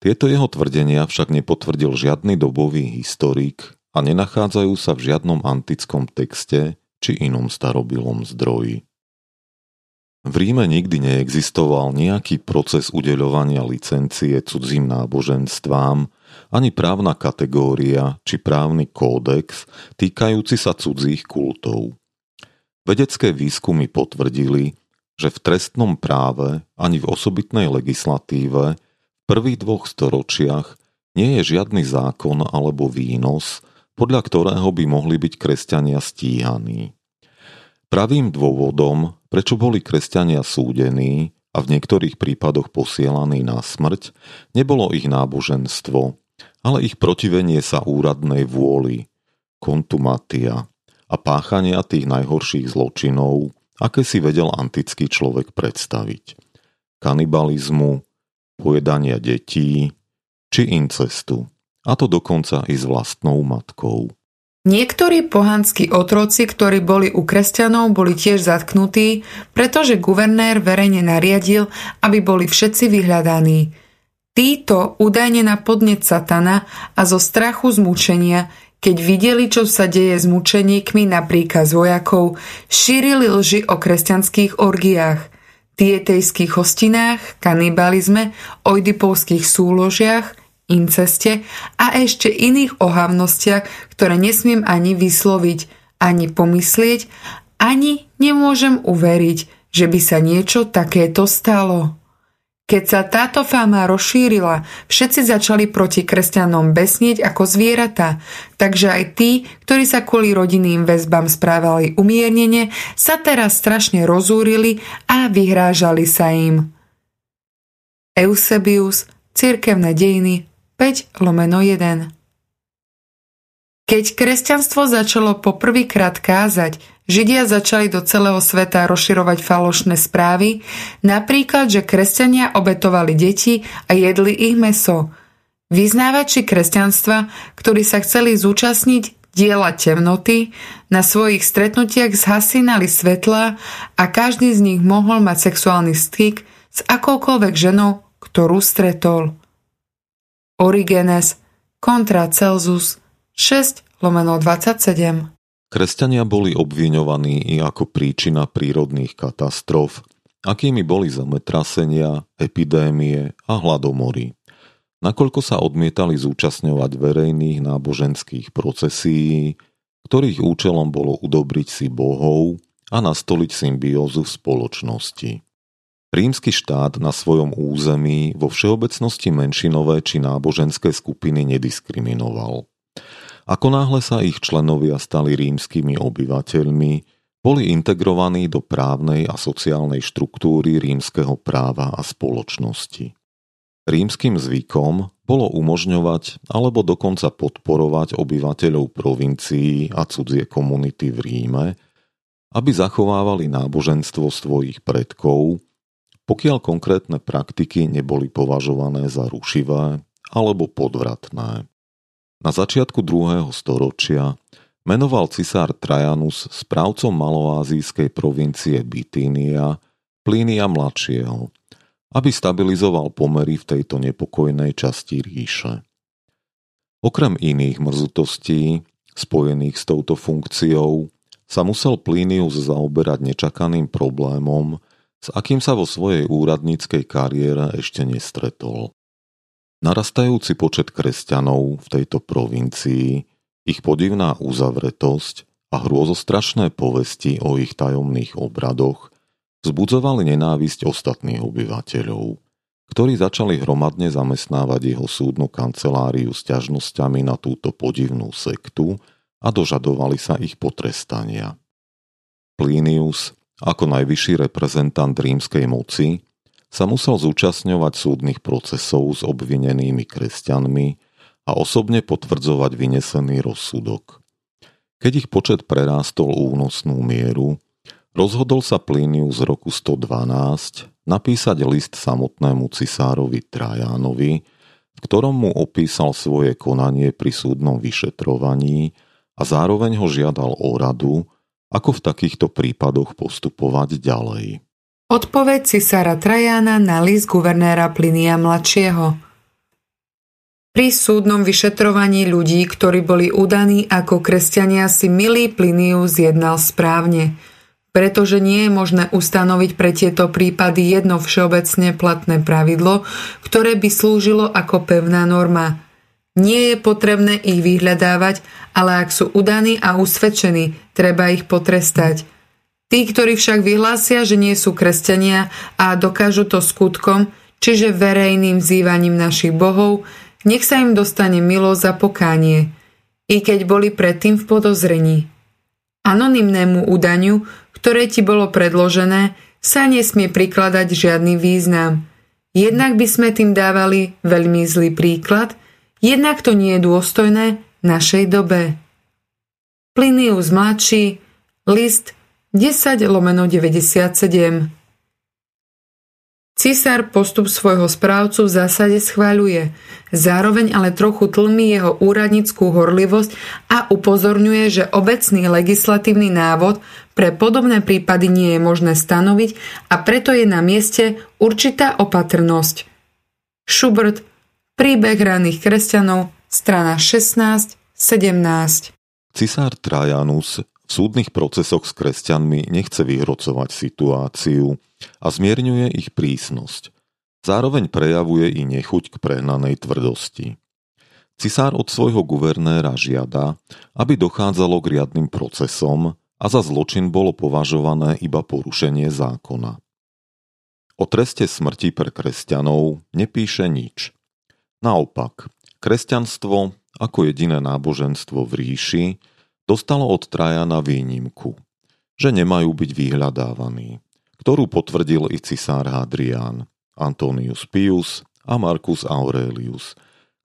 Tieto jeho tvrdenia však nepotvrdil žiadny dobový historik a nenachádzajú sa v žiadnom antickom texte či inom starobilom zdroji. V Ríme nikdy neexistoval nejaký proces udeľovania licencie cudzím náboženstvám, ani právna kategória či právny kódex týkajúci sa cudzích kultov. Vedecké výskumy potvrdili, že v trestnom práve ani v osobitnej legislatíve v prvých dvoch storočiach nie je žiadny zákon alebo výnos, podľa ktorého by mohli byť kresťania stíhaní. Pravým dôvodom, prečo boli kresťania súdení a v niektorých prípadoch posielaní na smrť, nebolo ich náboženstvo, ale ich protivenie sa úradnej vôli, kontumatia a páchania tých najhorších zločinov, aké si vedel antický človek predstaviť. Kanibalizmu, pojedania detí či incestu, a to dokonca i s vlastnou matkou. Niektorí pohanskí otroci, ktorí boli u kresťanov, boli tiež zatknutí, pretože guvernér verejne nariadil, aby boli všetci vyhľadaní. Títo údajne na podnet satana a zo strachu z mučenia, keď videli, čo sa deje s mučeníkmi na príkaz vojakov, šírili lži o kresťanských orgiách, tietejských hostinách, kanibalizme, ojdipovských súložiach – inceste a ešte iných ohavnostiach, ktoré nesmiem ani vysloviť, ani pomyslieť, ani nemôžem uveriť, že by sa niečo takéto stalo. Keď sa táto fáma rozšírila, všetci začali proti kresťanom besnieť ako zvieratá, takže aj tí, ktorí sa kvôli rodinným väzbám správali umiernene, sa teraz strašne rozúrili a vyhrážali sa im. Eusebius, Cirkevné dejiny, 5 lomeno 1 Keď kresťanstvo začalo poprvýkrát kázať, Židia začali do celého sveta rozširovať falošné správy, napríklad, že kresťania obetovali deti a jedli ich meso. Vyznávači kresťanstva, ktorí sa chceli zúčastniť diela temnoty, na svojich stretnutiach zhasinali svetla a každý z nich mohol mať sexuálny styk s akoukoľvek ženou, ktorú stretol. Origenes kontra Celsus 6 lomeno 27. Kresťania boli obviňovaní i ako príčina prírodných katastrof, akými boli zemetrasenia, epidémie a hladomory. Nakoľko sa odmietali zúčastňovať verejných náboženských procesí, ktorých účelom bolo udobriť si bohov a nastoliť symbiózu v spoločnosti. Rímsky štát na svojom území vo všeobecnosti menšinové či náboženské skupiny nediskriminoval. Ako náhle sa ich členovia stali rímskymi obyvateľmi, boli integrovaní do právnej a sociálnej štruktúry rímskeho práva a spoločnosti. Rímským zvykom bolo umožňovať alebo dokonca podporovať obyvateľov provincií a cudzie komunity v Ríme, aby zachovávali náboženstvo svojich predkov pokiaľ konkrétne praktiky neboli považované za rušivé alebo podvratné. Na začiatku 2. storočia menoval cisár Trajanus správcom maloázijskej provincie Bitínia Plínia mladšieho, aby stabilizoval pomery v tejto nepokojnej časti ríše. Okrem iných mrzutostí, spojených s touto funkciou, sa musel Plínius zaoberať nečakaným problémom, s akým sa vo svojej úradníckej kariére ešte nestretol. Narastajúci počet kresťanov v tejto provincii, ich podivná uzavretosť a hrôzostrašné povesti o ich tajomných obradoch vzbudzovali nenávisť ostatných obyvateľov, ktorí začali hromadne zamestnávať jeho súdnu kanceláriu s ťažnosťami na túto podivnú sektu a dožadovali sa ich potrestania. Plinius ako najvyšší reprezentant rímskej moci sa musel zúčastňovať súdnych procesov s obvinenými kresťanmi a osobne potvrdzovať vynesený rozsudok. Keď ich počet prerástol únosnú mieru, rozhodol sa Plinius z roku 112 napísať list samotnému cisárovi Trajánovi, v ktorom mu opísal svoje konanie pri súdnom vyšetrovaní a zároveň ho žiadal o radu, ako v takýchto prípadoch postupovať ďalej? Odpoveď cisára Trajana na list guvernéra Plinia mladšieho. Pri súdnom vyšetrovaní ľudí, ktorí boli udaní ako kresťania, si milý Plinius jednal správne, pretože nie je možné ustanoviť pre tieto prípady jedno všeobecne platné pravidlo, ktoré by slúžilo ako pevná norma. Nie je potrebné ich vyhľadávať, ale ak sú udaní a usvedčení, treba ich potrestať. Tí, ktorí však vyhlásia, že nie sú kresťania a dokážu to skutkom, čiže verejným vzývaním našich bohov, nech sa im dostane milosť za pokánie, i keď boli predtým v podozrení. Anonymnému údaniu, ktoré ti bolo predložené, sa nesmie prikladať žiadny význam. Jednak by sme tým dávali veľmi zlý príklad, jednak to nie je dôstojné našej dobe. Plinius mladší, list 10 lomeno 97 Cisár postup svojho správcu v zásade schváľuje, zároveň ale trochu tlmí jeho úradnickú horlivosť a upozorňuje, že obecný legislatívny návod pre podobné prípady nie je možné stanoviť a preto je na mieste určitá opatrnosť. Schubert, príbeh raných kresťanov, strana 16, 17. Cisár Trajanus v súdnych procesoch s kresťanmi nechce vyhrocovať situáciu, a zmierňuje ich prísnosť. Zároveň prejavuje i nechuť k prehnanej tvrdosti. Cisár od svojho guvernéra žiada, aby dochádzalo k riadnym procesom a za zločin bolo považované iba porušenie zákona. O treste smrti pre kresťanov nepíše nič. Naopak, kresťanstvo ako jediné náboženstvo v ríši dostalo od Trajana výnimku, že nemajú byť vyhľadávaní ktorú potvrdil i cisár Hadrián, Antonius Pius a Marcus Aurelius,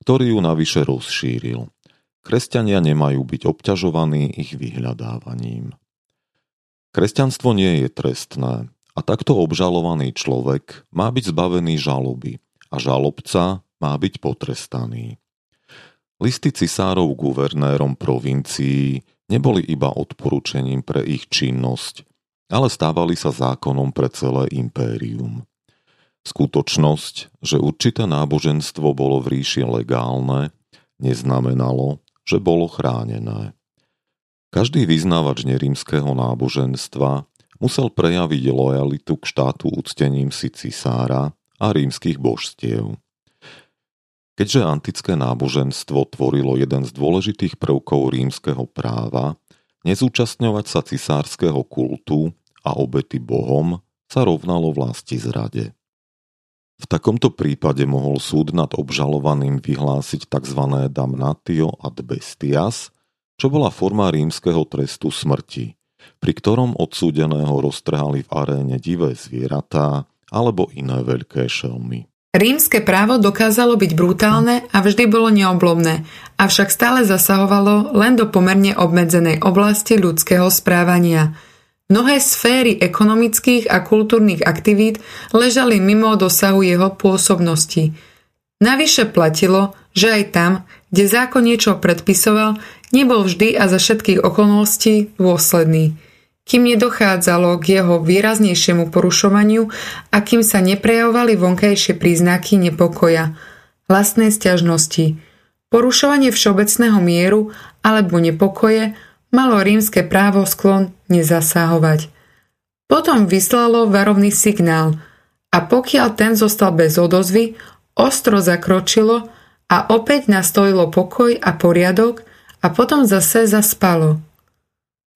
ktorý ju navyše rozšíril. Kresťania nemajú byť obťažovaní ich vyhľadávaním. Kresťanstvo nie je trestné a takto obžalovaný človek má byť zbavený žaloby a žalobca má byť potrestaný. Listy cisárov guvernérom provincií neboli iba odporúčením pre ich činnosť, ale stávali sa zákonom pre celé impérium. Skutočnosť, že určité náboženstvo bolo v ríši legálne, neznamenalo, že bolo chránené. Každý vyznávač nerímskeho náboženstva musel prejaviť lojalitu k štátu úctením si cisára a rímskych božstiev. Keďže antické náboženstvo tvorilo jeden z dôležitých prvkov rímskeho práva, Nezúčastňovať sa cisárskeho kultu a obety bohom sa rovnalo vlasti zrade. V takomto prípade mohol súd nad obžalovaným vyhlásiť tzv. damnatio ad bestias, čo bola forma rímskeho trestu smrti, pri ktorom odsúdeného roztrhali v aréne divé zvieratá alebo iné veľké šelmy. Rímske právo dokázalo byť brutálne a vždy bolo neoblomné, avšak stále zasahovalo len do pomerne obmedzenej oblasti ľudského správania. Mnohé sféry ekonomických a kultúrnych aktivít ležali mimo dosahu jeho pôsobnosti. Navyše platilo, že aj tam, kde zákon niečo predpisoval, nebol vždy a za všetkých okolností dôsledný – kým nedochádzalo k jeho výraznejšiemu porušovaniu a kým sa neprejavovali vonkajšie príznaky nepokoja, vlastnej stiažnosti. Porušovanie všeobecného mieru alebo nepokoje malo rímske právo sklon nezasahovať. Potom vyslalo varovný signál a pokiaľ ten zostal bez odozvy, ostro zakročilo a opäť nastolilo pokoj a poriadok a potom zase zaspalo.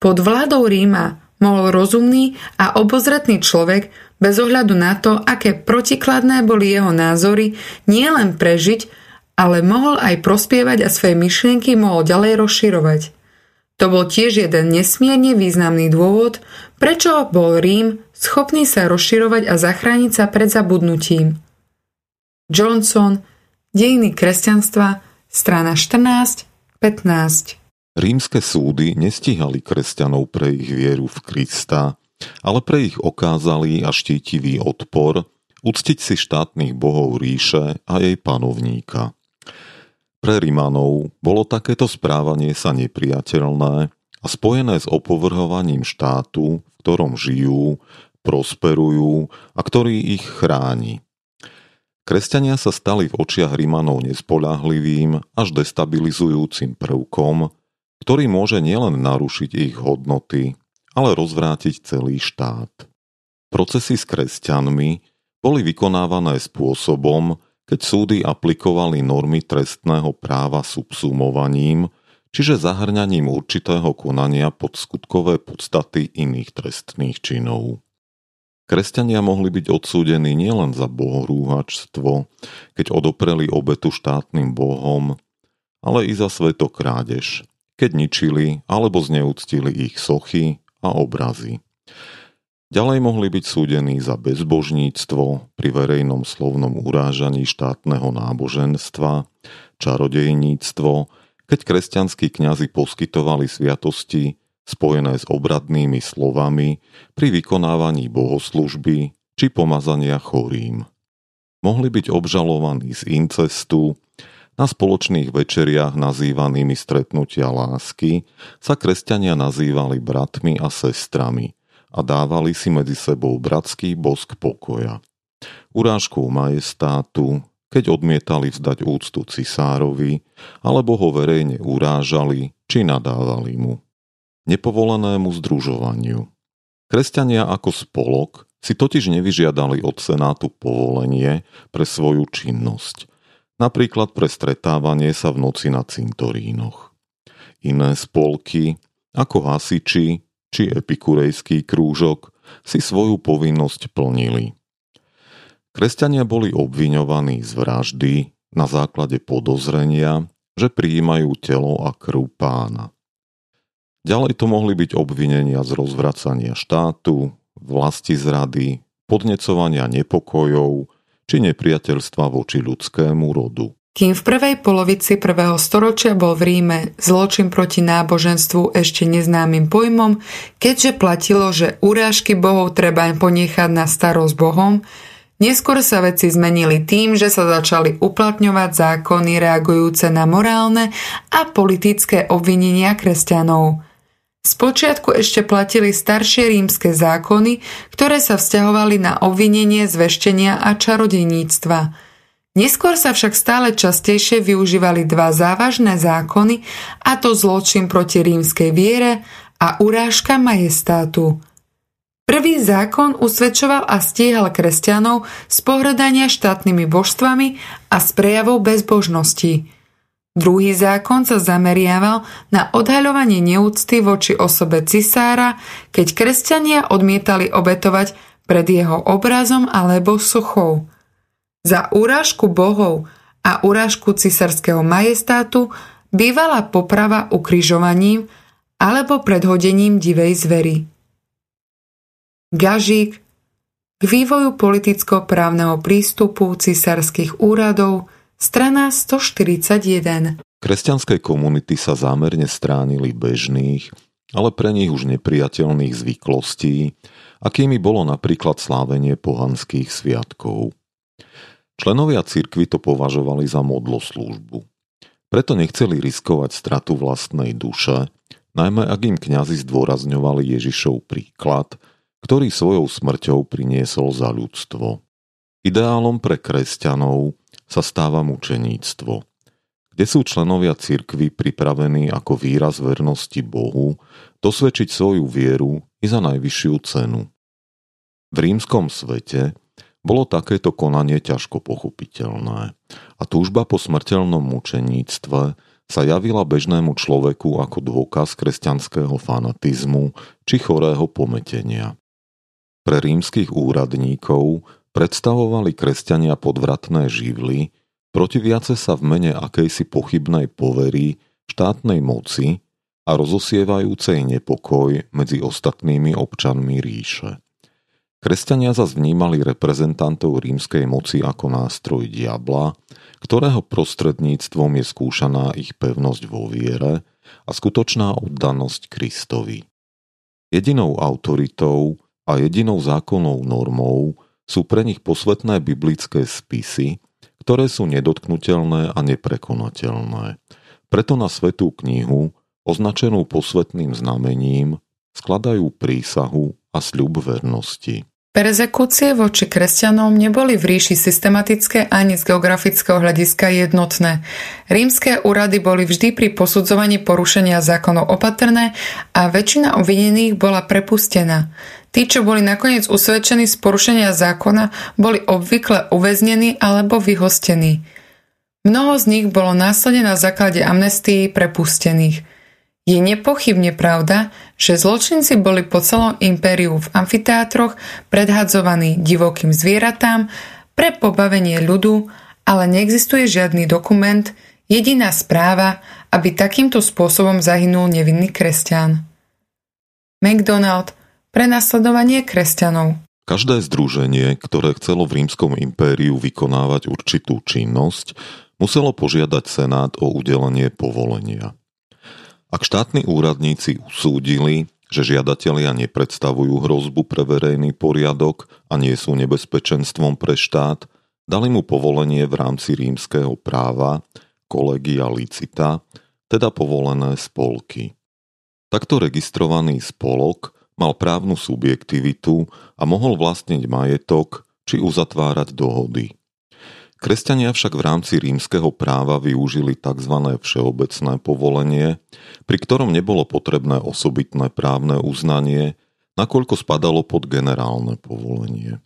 Pod vládou Ríma mohol rozumný a obozretný človek bez ohľadu na to, aké protikladné boli jeho názory, nielen prežiť, ale mohol aj prospievať a svoje myšlienky mohol ďalej rozširovať. To bol tiež jeden nesmierne významný dôvod, prečo bol Rím schopný sa rozširovať a zachrániť sa pred zabudnutím. Johnson, Dejiny kresťanstva, strana 14, 15 Rímske súdy nestíhali kresťanov pre ich vieru v Krista, ale pre ich okázali a štítivý odpor uctiť si štátnych bohov ríše a jej panovníka. Pre Rimanov bolo takéto správanie sa nepriateľné a spojené s opovrhovaním štátu, v ktorom žijú, prosperujú a ktorý ich chráni. Kresťania sa stali v očiach Rímanov nespoľahlivým až destabilizujúcim prvkom, ktorý môže nielen narušiť ich hodnoty, ale rozvrátiť celý štát. Procesy s kresťanmi boli vykonávané spôsobom, keď súdy aplikovali normy trestného práva subsumovaním, čiže zahrňaním určitého konania pod skutkové podstaty iných trestných činov. Kresťania mohli byť odsúdení nielen za bohorúhačstvo, keď odopreli obetu štátnym bohom, ale i za svetokrádež, keď ničili alebo zneúctili ich sochy a obrazy. Ďalej mohli byť súdení za bezbožníctvo pri verejnom slovnom urážaní štátneho náboženstva, čarodejníctvo, keď kresťanskí kňazi poskytovali sviatosti spojené s obradnými slovami pri vykonávaní bohoslužby či pomazania chorým. Mohli byť obžalovaní z incestu, na spoločných večeriach nazývanými stretnutia lásky sa kresťania nazývali bratmi a sestrami a dávali si medzi sebou bratský bosk pokoja. Urážkou majestátu, keď odmietali vzdať úctu cisárovi, alebo ho verejne urážali či nadávali mu nepovolenému združovaniu. Kresťania ako spolok si totiž nevyžiadali od Senátu povolenie pre svoju činnosť, napríklad pre stretávanie sa v noci na cintorínoch. Iné spolky, ako hasiči či epikurejský krúžok, si svoju povinnosť plnili. Kresťania boli obviňovaní z vraždy na základe podozrenia, že prijímajú telo a krv pána. Ďalej to mohli byť obvinenia z rozvracania štátu, vlasti zrady, podnecovania nepokojov či nepriateľstva voči ľudskému rodu. Kým v prvej polovici prvého storočia bol v Ríme zločin proti náboženstvu ešte neznámym pojmom, keďže platilo, že urážky bohov treba ponechať na starosť bohom, neskôr sa veci zmenili tým, že sa začali uplatňovať zákony reagujúce na morálne a politické obvinenia kresťanov – Spočiatku ešte platili staršie rímske zákony, ktoré sa vzťahovali na obvinenie zveštenia a čarodejníctva. Neskôr sa však stále častejšie využívali dva závažné zákony, a to zločin proti rímskej viere a urážka majestátu. Prvý zákon usvedčoval a stíhal kresťanov z pohrdania štátnymi božstvami a z prejavov bezbožnosti – Druhý zákon sa zameriaval na odhaľovanie neúcty voči osobe cisára, keď kresťania odmietali obetovať pred jeho obrazom alebo sochou. Za úrážku bohov a úrážku cisárskeho majestátu bývala poprava ukrižovaním alebo predhodením divej zvery. Gažík k vývoju politicko-právneho prístupu cisárskych úradov – Strana 141. Kresťanské komunity sa zámerne stránili bežných, ale pre nich už nepriateľných zvyklostí, akými bolo napríklad slávenie pohanských sviatkov. Členovia cirkvy to považovali za modloslúžbu. Preto nechceli riskovať stratu vlastnej duše, najmä ak im kňazi zdôrazňovali Ježišov príklad, ktorý svojou smrťou priniesol za ľudstvo. Ideálom pre kresťanov sa stáva mučeníctvo, kde sú členovia cirkvy pripravení ako výraz vernosti Bohu dosvedčiť svoju vieru i za najvyššiu cenu. V rímskom svete bolo takéto konanie ťažko pochopiteľné a túžba po smrteľnom mučeníctve sa javila bežnému človeku ako dôkaz kresťanského fanatizmu či chorého pometenia. Pre rímskych úradníkov predstavovali kresťania podvratné živly, protiviace sa v mene akejsi pochybnej povery, štátnej moci a rozosievajúcej nepokoj medzi ostatnými občanmi ríše. Kresťania zas vnímali reprezentantov rímskej moci ako nástroj diabla, ktorého prostredníctvom je skúšaná ich pevnosť vo viere a skutočná oddanosť Kristovi. Jedinou autoritou a jedinou zákonnou normou sú pre nich posvetné biblické spisy, ktoré sú nedotknutelné a neprekonateľné. Preto na svetú knihu, označenú posvetným znamením, skladajú prísahu a sľub vernosti. Perzekúcie voči kresťanom neboli v ríši systematické ani z geografického hľadiska jednotné. Rímske úrady boli vždy pri posudzovaní porušenia zákonov opatrné a väčšina obvinených bola prepustená. Tí, čo boli nakoniec usvedčení z porušenia zákona, boli obvykle uväznení alebo vyhostení. Mnoho z nich bolo následne na základe amnestii prepustených. Je nepochybne pravda, že zločinci boli po celom impériu v amfiteátroch predhadzovaní divokým zvieratám pre pobavenie ľudu, ale neexistuje žiadny dokument, jediná správa, aby takýmto spôsobom zahynul nevinný kresťan. McDonald pre nasledovanie kresťanov. Každé združenie, ktoré chcelo v rímskom impériu vykonávať určitú činnosť, muselo požiadať Senát o udelenie povolenia. Ak štátni úradníci usúdili, že žiadatelia nepredstavujú hrozbu pre verejný poriadok a nie sú nebezpečenstvom pre štát, dali mu povolenie v rámci rímskeho práva, kolegia licita, teda povolené spolky. Takto registrovaný spolok mal právnu subjektivitu a mohol vlastniť majetok či uzatvárať dohody. Kresťania však v rámci rímskeho práva využili tzv. všeobecné povolenie, pri ktorom nebolo potrebné osobitné právne uznanie, nakoľko spadalo pod generálne povolenie.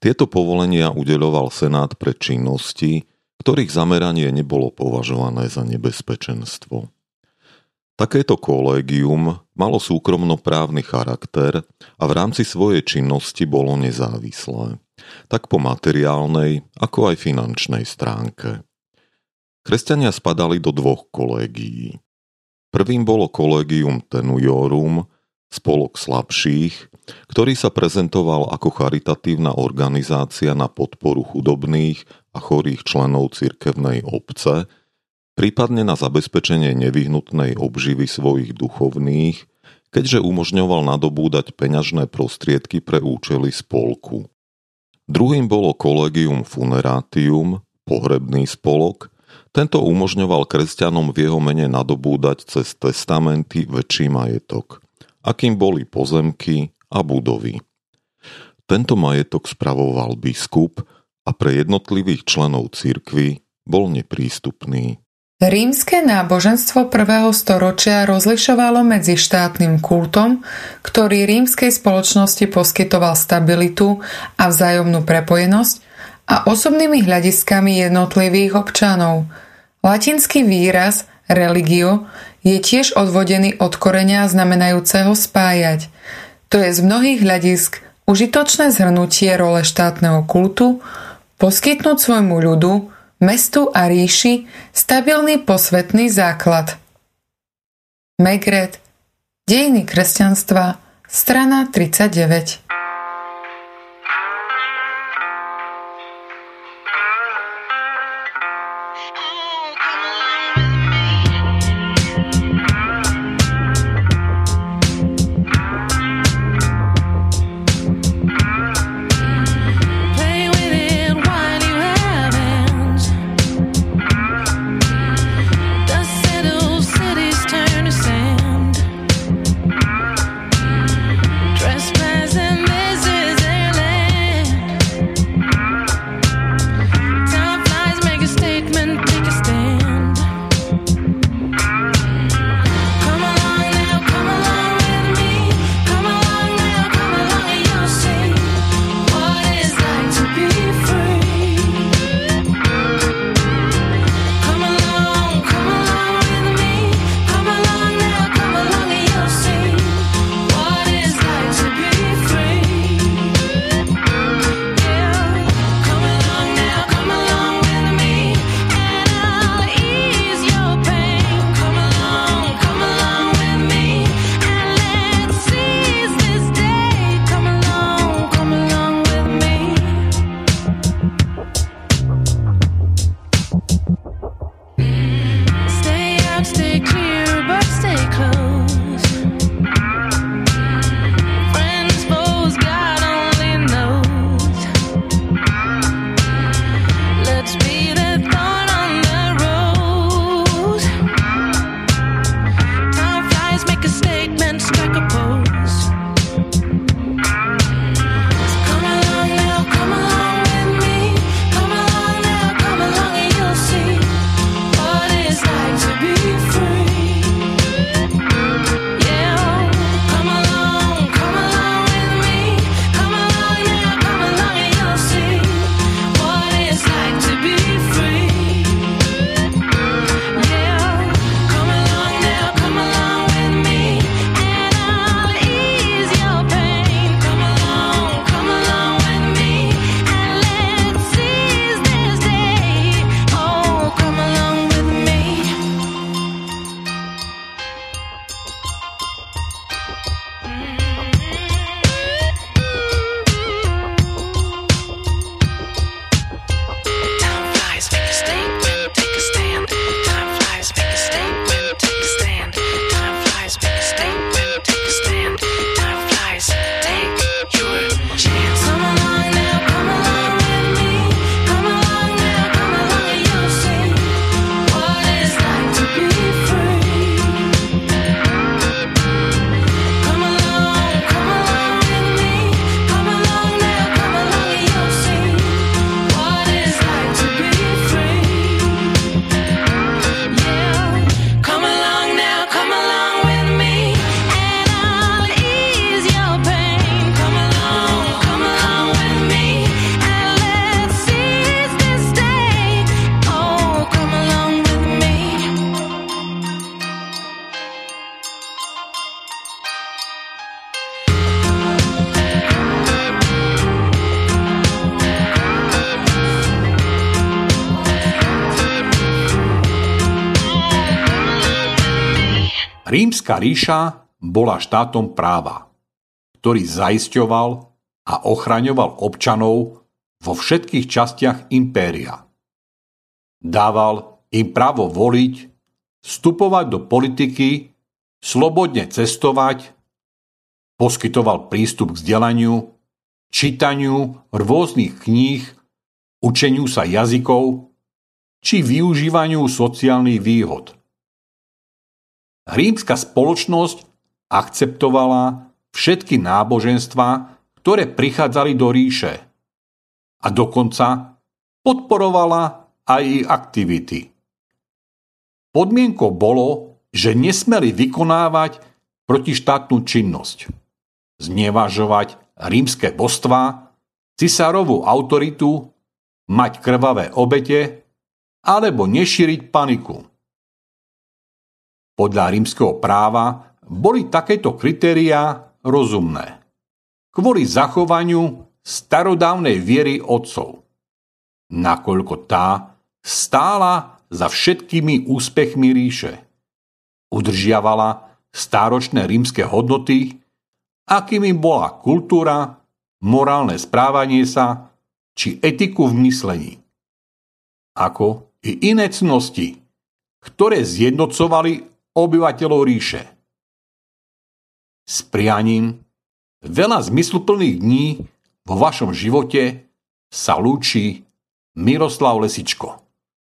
Tieto povolenia udeľoval Senát pre činnosti, ktorých zameranie nebolo považované za nebezpečenstvo. Takéto kolégium malo súkromnoprávny charakter a v rámci svojej činnosti bolo nezávislé tak po materiálnej, ako aj finančnej stránke. Kresťania spadali do dvoch kolégií. Prvým bolo kolégium Tenuiorum, spolok slabších, ktorý sa prezentoval ako charitatívna organizácia na podporu chudobných a chorých členov cirkevnej obce, prípadne na zabezpečenie nevyhnutnej obživy svojich duchovných, keďže umožňoval nadobúdať peňažné prostriedky pre účely spolku. Druhým bolo Collegium Funeratium, pohrebný spolok. Tento umožňoval kresťanom v jeho mene nadobúdať cez testamenty väčší majetok, akým boli pozemky a budovy. Tento majetok spravoval biskup a pre jednotlivých členov cirkvy bol neprístupný. Rímske náboženstvo prvého storočia rozlišovalo medzi štátnym kultom, ktorý rímskej spoločnosti poskytoval stabilitu a vzájomnú prepojenosť a osobnými hľadiskami jednotlivých občanov. Latinský výraz religio je tiež odvodený od korenia znamenajúceho spájať. To je z mnohých hľadisk užitočné zhrnutie role štátneho kultu, poskytnúť svojmu ľudu mestu a ríši stabilný posvetný základ. Megret, Dejiny kresťanstva, strana 39 Rímska ríša bola štátom práva, ktorý zaisťoval a ochraňoval občanov vo všetkých častiach impéria. Dával im právo voliť, vstupovať do politiky, slobodne cestovať, poskytoval prístup k vzdelaniu, čítaniu rôznych kníh, učeniu sa jazykov či využívaniu sociálnych výhod – Rímska spoločnosť akceptovala všetky náboženstva, ktoré prichádzali do ríše a dokonca podporovala aj ich aktivity. Podmienkou bolo, že nesmeli vykonávať protištátnu činnosť, znevažovať rímske božstva, cisárovú autoritu, mať krvavé obete alebo nešíriť paniku. Podľa rímskeho práva boli takéto kritériá rozumné. Kvôli zachovaniu starodávnej viery otcov. Nakoľko tá stála za všetkými úspechmi ríše. Udržiavala stáročné rímske hodnoty, akými bola kultúra, morálne správanie sa či etiku v myslení. Ako i iné cnosti, ktoré zjednocovali obyvateľov ríše. S prianím veľa zmysluplných dní vo vašom živote sa lúči Miroslav Lesičko.